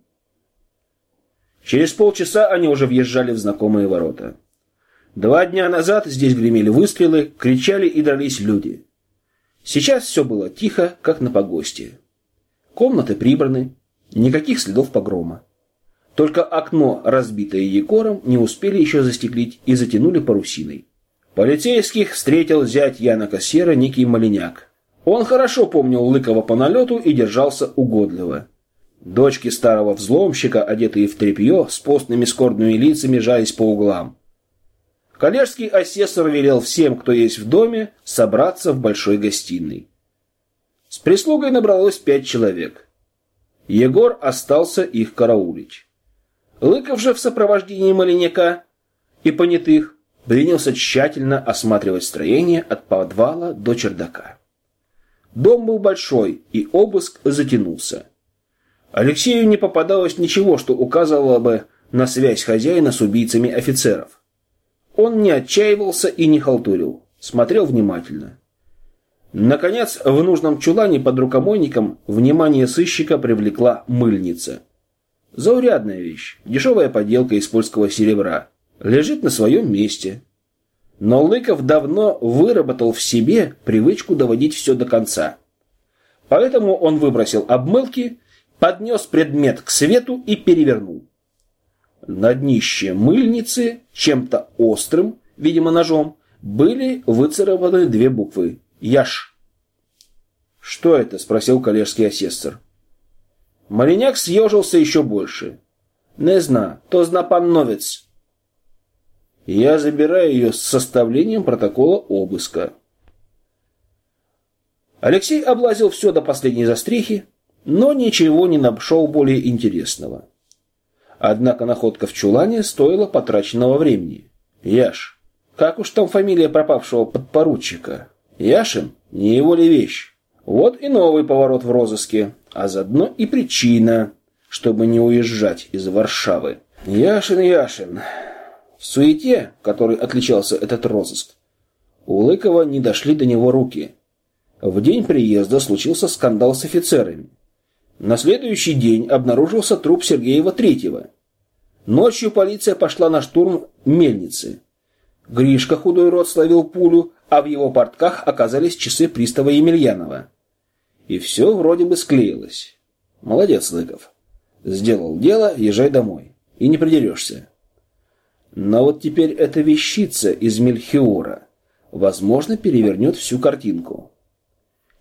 Через полчаса они уже въезжали в знакомые ворота. Два дня назад здесь гремели выстрелы, кричали и дрались люди. Сейчас все было тихо, как на погосте. Комнаты прибраны, Никаких следов погрома. Только окно, разбитое Егором, не успели еще застеклить и затянули парусиной. Полицейских встретил зять Яна Кассера некий Малиняк. Он хорошо помнил Лыкова по налету и держался угодливо. Дочки старого взломщика, одетые в тряпье, с постными скорбными лицами, жались по углам. Коллежский асессор велел всем, кто есть в доме, собраться в большой гостиной. С прислугой набралось пять человек. Егор остался их караулить. Лыков же в сопровождении Малиняка и понятых принялся тщательно осматривать строение от подвала до чердака. Дом был большой, и обыск затянулся. Алексею не попадалось ничего, что указывало бы на связь хозяина с убийцами офицеров. Он не отчаивался и не халтурил, смотрел внимательно. Наконец, в нужном чулане под рукомойником внимание сыщика привлекла мыльница. Заурядная вещь, дешевая поделка из польского серебра, лежит на своем месте. Но Лыков давно выработал в себе привычку доводить все до конца. Поэтому он выбросил обмылки поднес предмет к свету и перевернул. На днище мыльницы чем-то острым, видимо ножом, были выцарапаны две буквы «Яш». «Что это?» – спросил коллежский асессор. Мариняк съежился еще больше. «Не зна, то зна пан новец». Я забираю ее с составлением протокола обыска. Алексей облазил все до последней застрехи, но ничего не нашел более интересного. Однако находка в чулане стоила потраченного времени. Яш. Как уж там фамилия пропавшего подпоручика? Яшин? Не его ли вещь? Вот и новый поворот в розыске, а заодно и причина, чтобы не уезжать из Варшавы. Яшин, Яшин. В суете, которой отличался этот розыск, у Лыкова не дошли до него руки. В день приезда случился скандал с офицерами. На следующий день обнаружился труп Сергеева Третьего. Ночью полиция пошла на штурм мельницы. Гришка худой рот словил пулю, а в его портках оказались часы пристава Емельянова. И все вроде бы склеилось. Молодец, Лыков. Сделал дело, езжай домой. И не придерешься. Но вот теперь эта вещица из Мельхиора, возможно, перевернет всю картинку.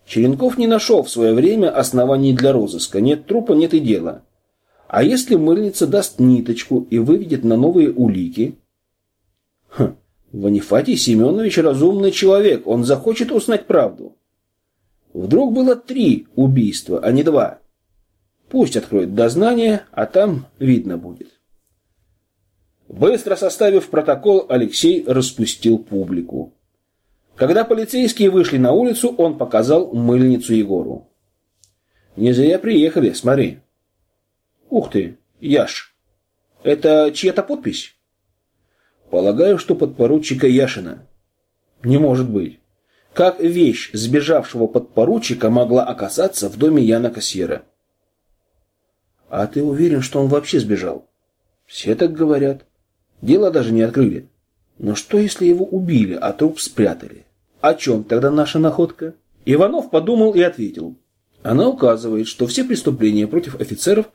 Черенков не нашел в свое время оснований для розыска. Нет трупа, нет и дела. А если мыльница даст ниточку и выведет на новые улики? Хм, Ванифатий Семенович разумный человек, он захочет узнать правду. Вдруг было три убийства, а не два. Пусть откроет дознание, а там видно будет. Быстро составив протокол, Алексей распустил публику. Когда полицейские вышли на улицу, он показал мыльницу Егору. «Не зря приехали, смотри». «Ух ты, Яш, это чья-то подпись?» «Полагаю, что подпоручика Яшина». «Не может быть. Как вещь сбежавшего подпоручика могла оказаться в доме Яна Кассьера?» «А ты уверен, что он вообще сбежал?» «Все так говорят. Дело даже не открыли. Но что, если его убили, а труп спрятали? О чем тогда наша находка? Иванов подумал и ответил. Она указывает, что все преступления против офицеров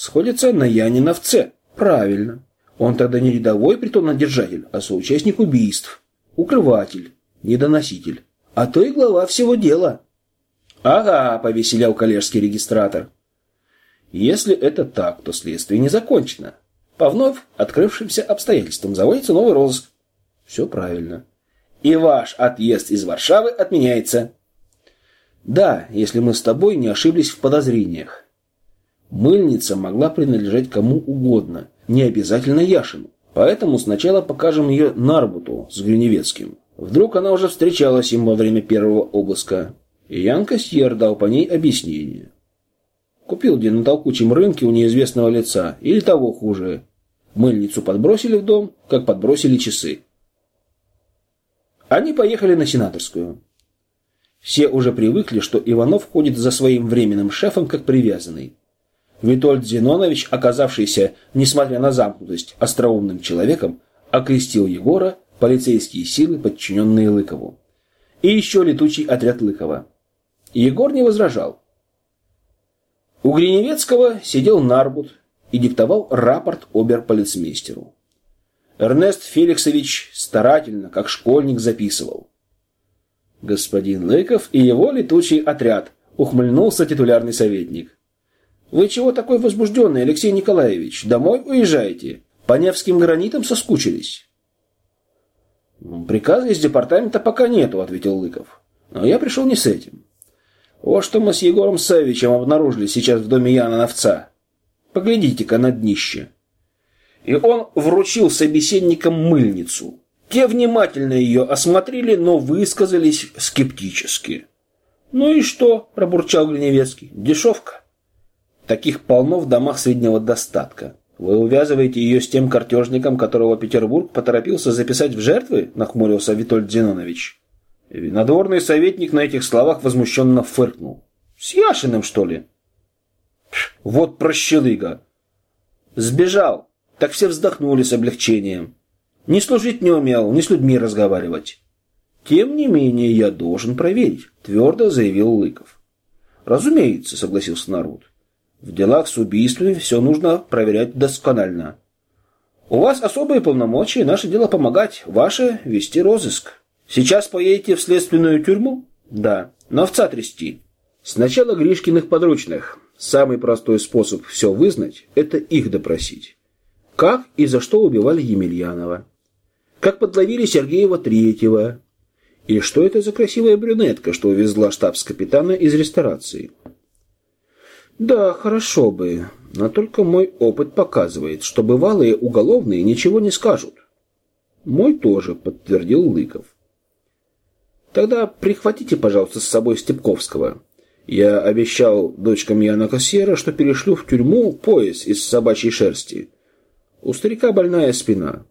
сходятся на Янина в Ц. Правильно. Он тогда не рядовой притонодержатель, а соучастник убийств. Укрыватель, недоноситель. А то и глава всего дела. Ага, повеселял коллежский регистратор. Если это так, то следствие не закончено. По вновь открывшимся обстоятельствам заводится новый розыск. Все правильно. И ваш отъезд из Варшавы отменяется. Да, если мы с тобой не ошиблись в подозрениях. Мыльница могла принадлежать кому угодно, не обязательно Яшину. Поэтому сначала покажем ее Нарбуту с Гриневецким. Вдруг она уже встречалась им во время первого обыска. И Ян Кассьер дал по ней объяснение. Купил где на толкучем рынке у неизвестного лица, или того хуже. Мыльницу подбросили в дом, как подбросили часы. Они поехали на Сенаторскую. Все уже привыкли, что Иванов ходит за своим временным шефом как привязанный. Витольд Зинонович, оказавшийся, несмотря на замкнутость, остроумным человеком, окрестил Егора полицейские силы, подчиненные Лыкову. И еще летучий отряд Лыкова. Егор не возражал. У Гриневецкого сидел Нарбут и диктовал рапорт оберполицмейстеру. Эрнест Феликсович старательно, как школьник, записывал. Господин Лыков и его летучий отряд, ухмыльнулся титулярный советник. Вы чего такой возбужденный, Алексей Николаевич? Домой уезжаете? По Невским гранитам соскучились? Приказа из департамента пока нету, ответил Лыков. Но я пришел не с этим. Вот что мы с Егором Савичем обнаружили сейчас в доме Яна Новца. Поглядите-ка на днище. И он вручил собеседникам мыльницу. Те внимательно ее осмотрели, но высказались скептически. «Ну и что?» – пробурчал Гриневецкий. «Дешевка». Таких полно в домах среднего достатка. Вы увязываете ее с тем картежником, которого Петербург поторопился записать в жертвы? Нахмурился Витольд Зинонович. Надворный советник на этих словах возмущенно фыркнул. С Яшиным, что ли? Вот прощелыга. Сбежал. Так все вздохнули с облегчением. Не служить не умел, не с людьми разговаривать. Тем не менее, я должен проверить, твердо заявил Лыков. Разумеется, согласился народ. В делах с убийствами все нужно проверять досконально. У вас особые полномочия, наше дело помогать, ваше вести розыск. Сейчас поедете в следственную тюрьму? Да. Но овца трясти. Сначала Гришкиных подручных. Самый простой способ все вызнать – это их допросить. Как и за что убивали Емельянова? Как подловили Сергеева Третьего? И что это за красивая брюнетка, что увезла штабс-капитана из ресторации? Да, хорошо бы, но только мой опыт показывает, что бывалые уголовные ничего не скажут. Мой тоже, подтвердил Лыков. Тогда прихватите, пожалуйста, с собой Степковского. Я обещал дочкам Яна Кассера, что перешлю в тюрьму пояс из собачьей шерсти. У старика больная спина.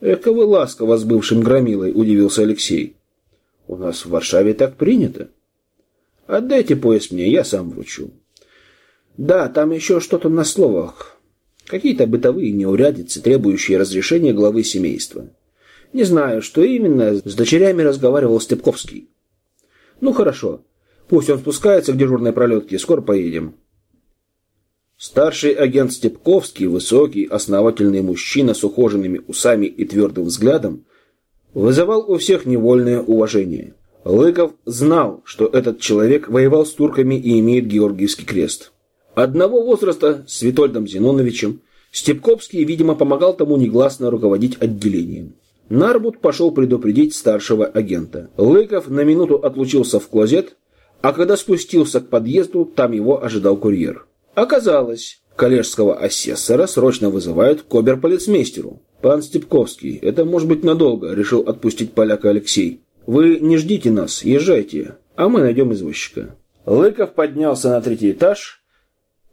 Эка вы ласково с бывшим громилой, удивился Алексей. У нас в Варшаве так принято. Отдайте пояс мне, я сам вручу. Да, там еще что-то на словах. Какие-то бытовые неурядицы, требующие разрешения главы семейства. Не знаю, что именно, с дочерями разговаривал Степковский. Ну хорошо, пусть он спускается к дежурной пролетке, скоро поедем. Старший агент Степковский, высокий, основательный мужчина с ухоженными усами и твердым взглядом, вызывал у всех невольное уважение. Лыков знал, что этот человек воевал с турками и имеет Георгиевский крест. Одного возраста с Витольдом Зиноновичем Степковский, видимо, помогал тому негласно руководить отделением. Нарбут пошел предупредить старшего агента. Лыков на минуту отлучился в клозет, а когда спустился к подъезду, там его ожидал курьер. Оказалось, коллежского асессора срочно вызывают к оберполицмейстеру. «Пан Степковский, это может быть надолго», — решил отпустить поляка Алексей. «Вы не ждите нас, езжайте, а мы найдем извозчика». Лыков поднялся на третий этаж,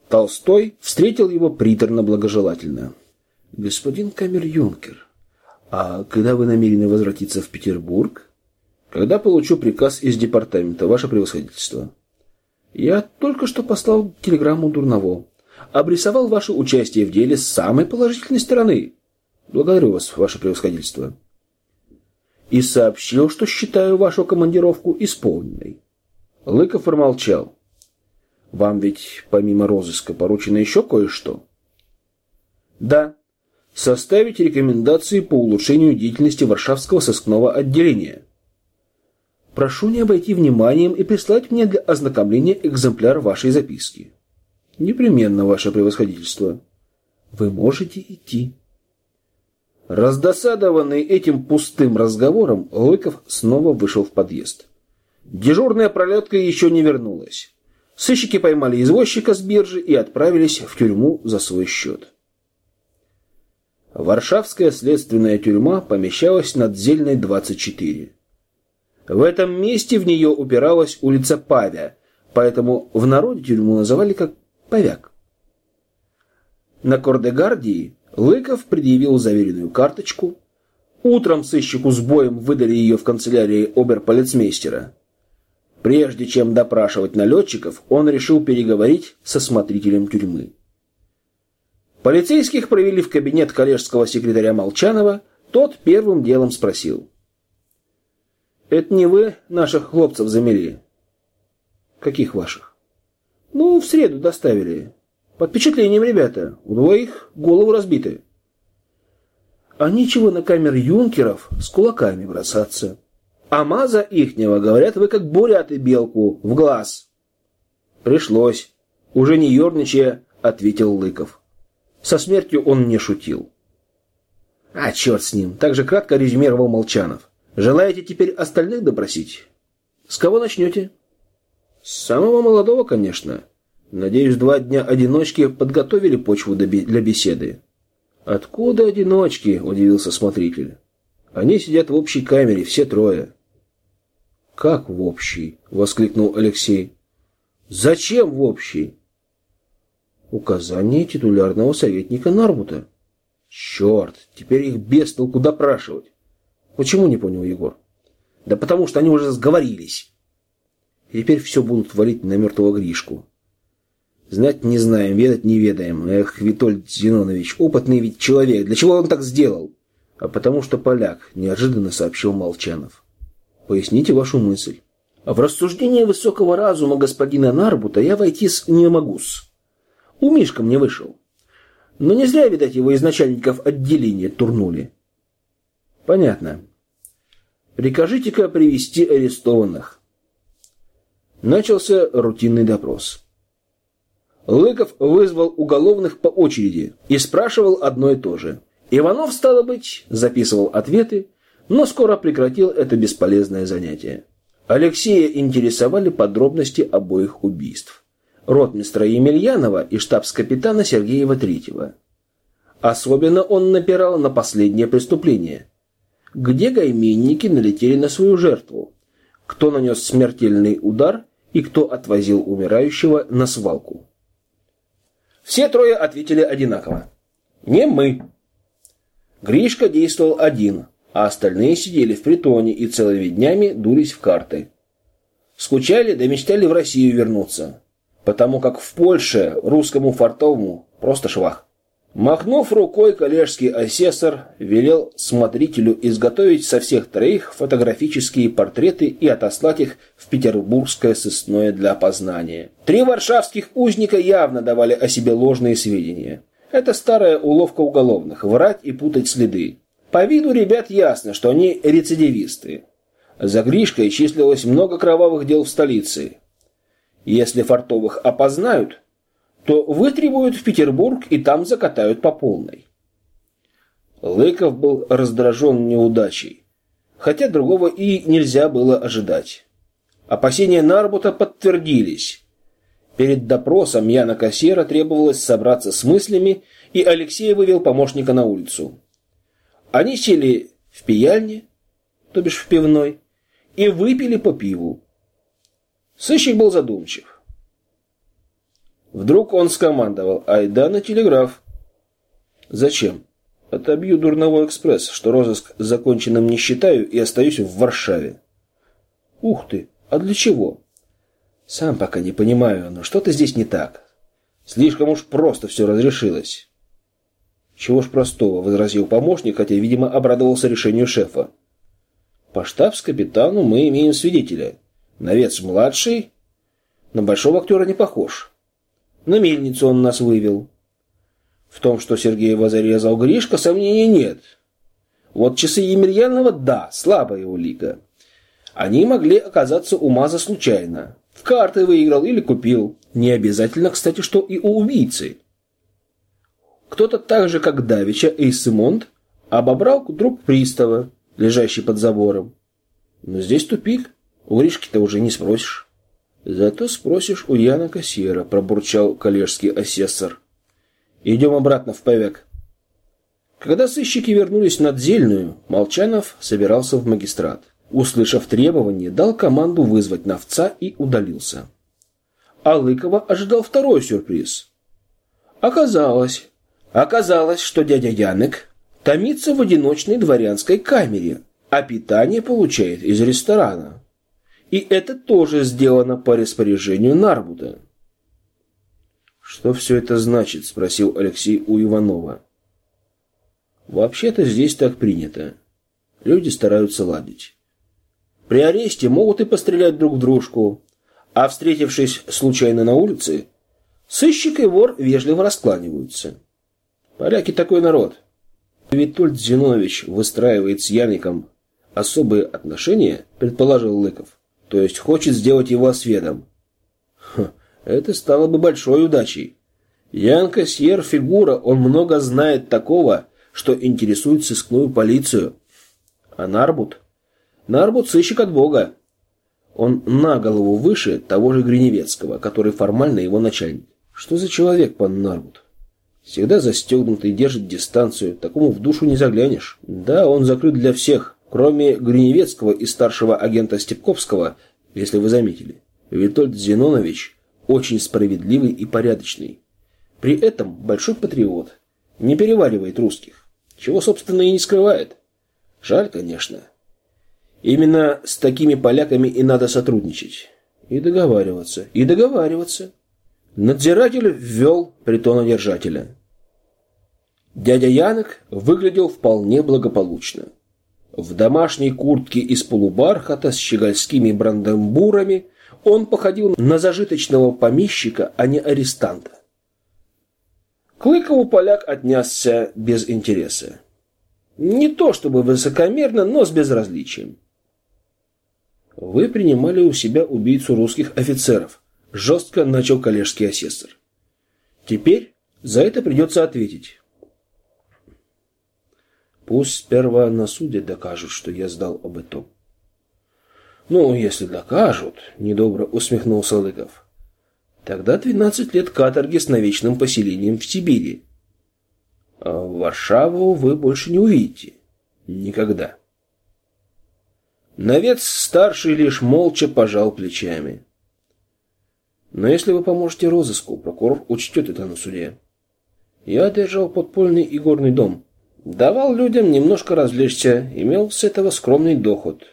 Толстой встретил его приторно-благожелательно. «Господин камер-юнкер, а когда вы намерены возвратиться в Петербург?» «Когда получу приказ из департамента, ваше превосходительство». «Я только что послал телеграмму Дурново. Обрисовал ваше участие в деле с самой положительной стороны. Благодарю вас, ваше превосходительство». «И сообщил, что считаю вашу командировку исполненной». Лыков промолчал. Вам ведь помимо розыска поручено еще кое-что? Да. Составить рекомендации по улучшению деятельности Варшавского сыскного отделения. Прошу не обойти вниманием и прислать мне для ознакомления экземпляр вашей записки. Непременно, ваше превосходительство. Вы можете идти. Раздосадованный этим пустым разговором, Лыков снова вышел в подъезд. Дежурная пролетка еще не вернулась. Сыщики поймали извозчика с биржи и отправились в тюрьму за свой счет. Варшавская следственная тюрьма помещалась над Зельной 24. В этом месте в нее упиралась улица Павя, поэтому в народе тюрьму называли как Павяк. На Кордегардии Лыков предъявил заверенную карточку. Утром сыщику с боем выдали ее в канцелярии оберполицмейстера. Прежде чем допрашивать налетчиков, он решил переговорить со смотрителем тюрьмы. Полицейских провели в кабинет коллежского секретаря Молчанова, тот первым делом спросил. «Это не вы наших хлопцев замели?» «Каких ваших?» «Ну, в среду доставили. Под впечатлением, ребята. У двоих голову разбиты». «А ничего на камер юнкеров с кулаками бросаться». А маза ихнего, говорят, вы как буряты белку, в глаз. Пришлось. Уже не ерничая, ответил Лыков. Со смертью он не шутил. А черт с ним, так же кратко резюмировал Молчанов. Желаете теперь остальных допросить? С кого начнете? С самого молодого, конечно. Надеюсь, два дня одиночки подготовили почву для беседы. Откуда одиночки? Удивился смотритель. Они сидят в общей камере, все трое. Как в общей? Воскликнул Алексей. Зачем в общей? Указание титулярного советника Нарбута. Черт, теперь их без толку допрашивать. Почему не понял Егор? Да потому что они уже сговорились. И теперь все будут валить на мертвого Гришку. Знать не знаем, ведать не ведаем. Эх, Витольд Зинонович, опытный ведь человек. Для чего он так сделал? А потому что поляк, неожиданно сообщил Молчанов. Поясните вашу мысль. В рассуждение высокого разума господина Нарбута я войти с не могу -с. У Мишка мне вышел. Но не зря, видать, его из начальников отделения турнули. Понятно. Прикажите-ка привести арестованных. Начался рутинный допрос. Лыков вызвал уголовных по очереди и спрашивал одно и то же. Иванов, стало быть, записывал ответы, но скоро прекратил это бесполезное занятие. Алексея интересовали подробности обоих убийств. Ротмистра Емельянова и штабс-капитана Сергеева Третьего. Особенно он напирал на последнее преступление. Где гайменники налетели на свою жертву? Кто нанес смертельный удар и кто отвозил умирающего на свалку? Все трое ответили одинаково. Не мы. Гришка действовал один, а остальные сидели в притоне и целыми днями дулись в карты. Скучали да мечтали в Россию вернуться, потому как в Польше русскому фартовому просто швах. Махнув рукой, коллежский асессор велел смотрителю изготовить со всех троих фотографические портреты и отослать их в петербургское сыскное для опознания. Три варшавских узника явно давали о себе ложные сведения. Это старая уловка уголовных – врать и путать следы. По виду ребят ясно, что они рецидивисты. За Гришкой числилось много кровавых дел в столице. Если фартовых опознают – то вытребуют в Петербург и там закатают по полной. Лыков был раздражен неудачей, хотя другого и нельзя было ожидать. Опасения Нарбута подтвердились. Перед допросом Яна Кассера требовалось собраться с мыслями, и Алексей вывел помощника на улицу. Они сели в пияльне, то бишь в пивной, и выпили по пиву. Сыщик был задумчив. Вдруг он скомандовал «Айда на телеграф». «Зачем?» «Отобью дурновой экспресс, что розыск законченным не считаю и остаюсь в Варшаве». «Ух ты! А для чего?» «Сам пока не понимаю, но что-то здесь не так. Слишком уж просто все разрешилось». «Чего ж простого», — возразил помощник, хотя, видимо, обрадовался решению шефа. «По штабс-капитану мы имеем свидетеля. Новец-младший на большого актера не похож». На мельницу он нас вывел. В том, что Сергеева зарезал Гришка, сомнений нет. Вот часы Емельянова – да, слабая улика. Они могли оказаться у Маза случайно. В карты выиграл или купил. Не обязательно, кстати, что и у убийцы. Кто-то так же, как Давича и Симонт, обобрал друг пристава, лежащий под забором. Но здесь тупик. У Гришки-то уже не спросишь. Зато спросишь у Яна кассира, пробурчал коллежский асессор. Идем обратно в Певек. Когда сыщики вернулись на Дзельную, Молчанов собирался в магистрат. Услышав требование, дал команду вызвать новца и удалился. А Лыкова ожидал второй сюрприз. Оказалось, оказалось, что дядя Янек томится в одиночной дворянской камере, а питание получает из ресторана. И это тоже сделано по распоряжению Нарбута. «Что все это значит?» – спросил Алексей у Иванова. «Вообще-то здесь так принято. Люди стараются ладить. При аресте могут и пострелять друг в дружку, а встретившись случайно на улице, сыщик и вор вежливо раскланиваются. Поляки такой народ. Витольд Зинович выстраивает с Яником особые отношения, предположил Лыков. То есть хочет сделать его сведом. Ха, это стало бы большой удачей. Ян Кассьер фигура, он много знает такого, что интересует сыскную полицию. А Нарбут? Нарбут сыщик от Бога. Он на голову выше того же Гриневецкого, который формально его начальник. Что за человек, пан Нарбут? Всегда застегнутый, держит дистанцию, такому в душу не заглянешь. Да, он закрыт для всех, кроме Гриневецкого и старшего агента Степковского, если вы заметили. Витольд Зинонович очень справедливый и порядочный. При этом большой патриот. Не переваривает русских. Чего, собственно, и не скрывает. Жаль, конечно. Именно с такими поляками и надо сотрудничать. И договариваться. И договариваться. Надзиратель ввел притонодержателя. Дядя Янок выглядел вполне благополучно. В домашней куртке из полубархата с щегольскими брандембурами он походил на зажиточного помещика, а не арестанта. К Лыкову поляк отнесся без интереса. Не то чтобы высокомерно, но с безразличием. «Вы принимали у себя убийцу русских офицеров», – жестко начал коллежский асессор. «Теперь за это придется ответить. Пусть сперва на суде докажут, что я сдал об этом. Ну, если докажут, недобро усмехнулся Лыков. Тогда 12 лет каторги с навечным поселением в Сибири. А Варшаву вы больше не увидите. Никогда. Навец старший лишь молча пожал плечами. Но если вы поможете розыску, прокурор учтет это на суде. Я держал подпольный игорный дом. Давал людям немножко развлечься, имел с этого скромный доход.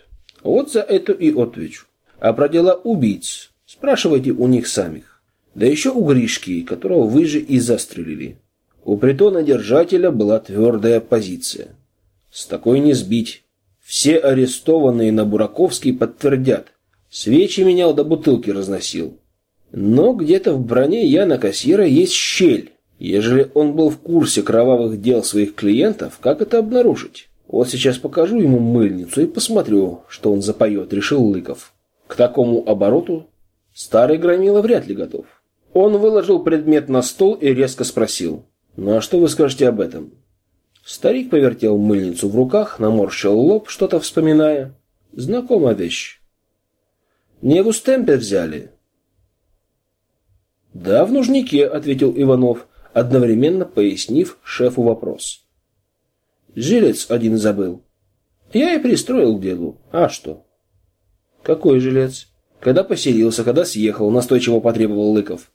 Вот за это и отвечу. А про дела убийц спрашивайте у них самих. Да еще у Гришки, которого вы же и застрелили. У притона держателя была твердая позиция. С такой не сбить. Все арестованные на Бураковский подтвердят. Свечи менял до бутылки разносил. Но где-то в броне Яна Кассира есть щель. Ежели он был в курсе кровавых дел своих клиентов, как это обнаружить? Вот сейчас покажу ему мыльницу и посмотрю, что он запоет, решил Лыков. К такому обороту старый громила вряд ли готов. Он выложил предмет на стол и резко спросил. «Ну а что вы скажете об этом?» Старик повертел мыльницу в руках, наморщил лоб, что-то вспоминая. Знакомая вещь. «Не в устемпе взяли?» «Да, в нужнике», — ответил Иванов одновременно пояснив шефу вопрос. «Жилец один забыл. Я и пристроил к делу. А что?» «Какой жилец? Когда поселился, когда съехал?» Настойчиво потребовал Лыков.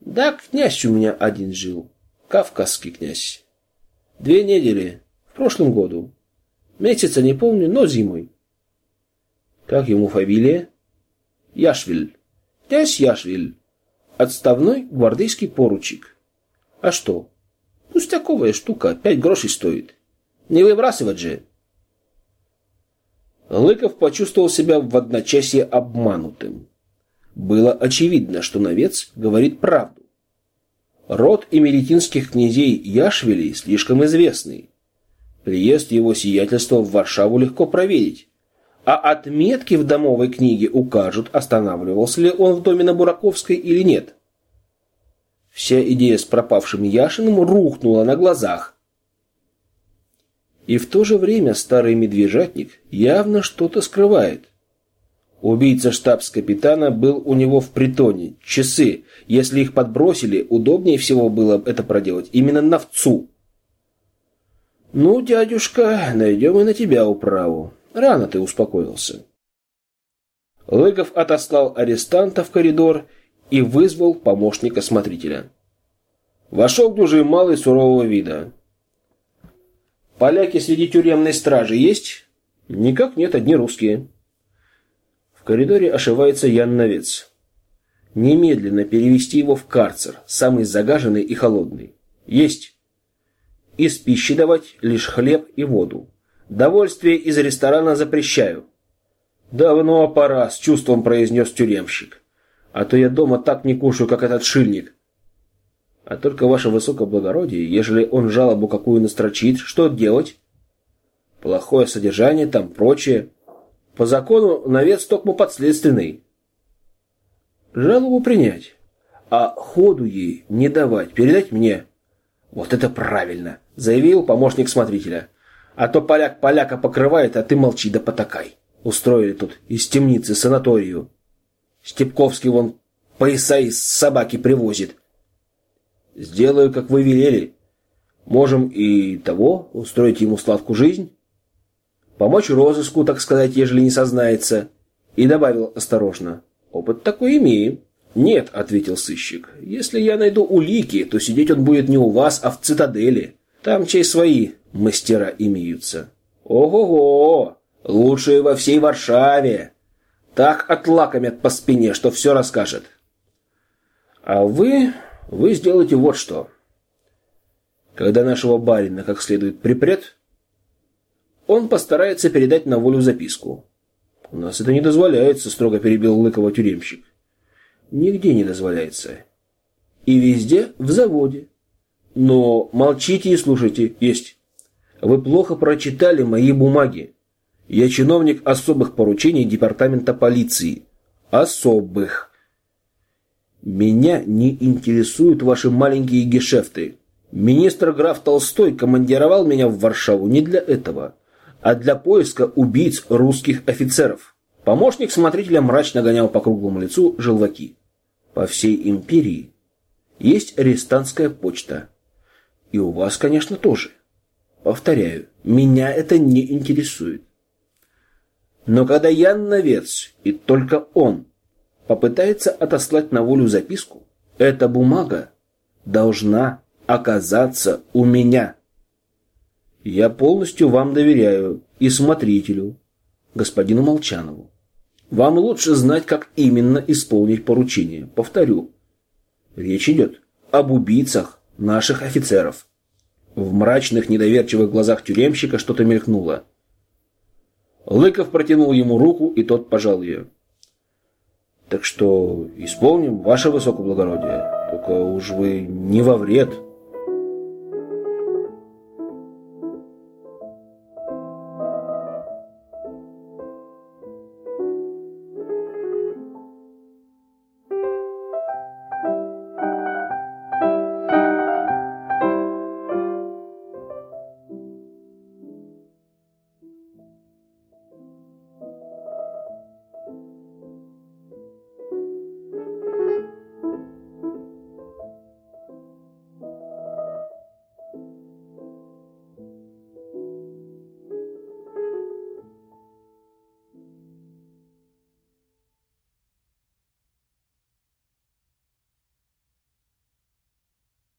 «Да, князь у меня один жил. Кавказский князь. Две недели. В прошлом году. Месяца не помню, но зимой. Как ему фамилия? Яшвиль. Князь Яшвиль. Отставной гвардейский поручик. А что? Пустяковая штука, пять грошей стоит. Не выбрасывать же. Лыков почувствовал себя в одночасье обманутым. Было очевидно, что Новец говорит правду. Род эмеретинских князей Яшвили слишком известный. Приезд его сиятельства в Варшаву легко проверить. А отметки в домовой книге укажут, останавливался ли он в доме на Бураковской или нет. Вся идея с пропавшим Яшиным рухнула на глазах. И в то же время старый медвежатник явно что-то скрывает. Убийца штабс-капитана был у него в притоне. Часы. Если их подбросили, удобнее всего было это проделать именно на вцу. «Ну, дядюшка, найдем и на тебя управу. Рано ты успокоился. Лыгов отослал арестанта в коридор и вызвал помощника смотрителя. Вошел дюжий малый сурового вида. «Поляки среди тюремной стражи есть?» «Никак нет, одни русские». В коридоре ошивается Ян Новец. Немедленно перевести его в карцер, самый загаженный и холодный. Есть. Из пищи давать лишь хлеб и воду. Довольствие из ресторана запрещаю. Давно пора, с чувством произнес тюремщик. А то я дома так не кушаю, как этот шильник. А только ваше высокоблагородие, ежели он жалобу какую настрочит, что делать? плохое содержание, там прочее. По закону навец токмо подследственный. Жалобу принять, а ходу ей не давать, передать мне. Вот это правильно, заявил помощник смотрителя. А то поляк поляка покрывает, а ты молчи да потакай. Устроили тут из темницы санаторию. Степковский вон пояса из собаки привозит. Сделаю, как вы велели. Можем и того устроить ему сладкую жизнь. Помочь розыску, так сказать, ежели не сознается. И добавил осторожно. Опыт такой имеем. «Нет», — ответил сыщик, — «если я найду улики, то сидеть он будет не у вас, а в цитадели. Там чей свои мастера имеются». «Ого-го! Лучшие во всей Варшаве! Так отлакомят по спине, что все расскажет». «А вы... вы сделаете вот что. Когда нашего барина как следует припрет, он постарается передать на волю записку. У нас это не дозволяется, строго перебил Лыкова тюремщик. Нигде не дозволяется. И везде в заводе. Но молчите и слушайте. Есть. Вы плохо прочитали мои бумаги. Я чиновник особых поручений департамента полиции. Особых. Меня не интересуют ваши маленькие гешефты. Министр граф Толстой командировал меня в Варшаву не для этого, а для поиска убийц русских офицеров. Помощник смотрителя мрачно гонял по круглому лицу желваки. По всей империи есть арестантская почта. И у вас, конечно, тоже. Повторяю, меня это не интересует. Но когда Ян Новец, и только он, попытается отослать на волю записку, эта бумага должна оказаться у меня. Я полностью вам доверяю и смотрителю, господину Молчанову. Вам лучше знать, как именно исполнить поручение. Повторю, речь идет об убийцах наших офицеров. В мрачных, недоверчивых глазах тюремщика что-то мелькнуло. Лыков протянул ему руку, и тот пожал ее. «Так что исполним, ваше высокоблагородие, только уж вы не во вред».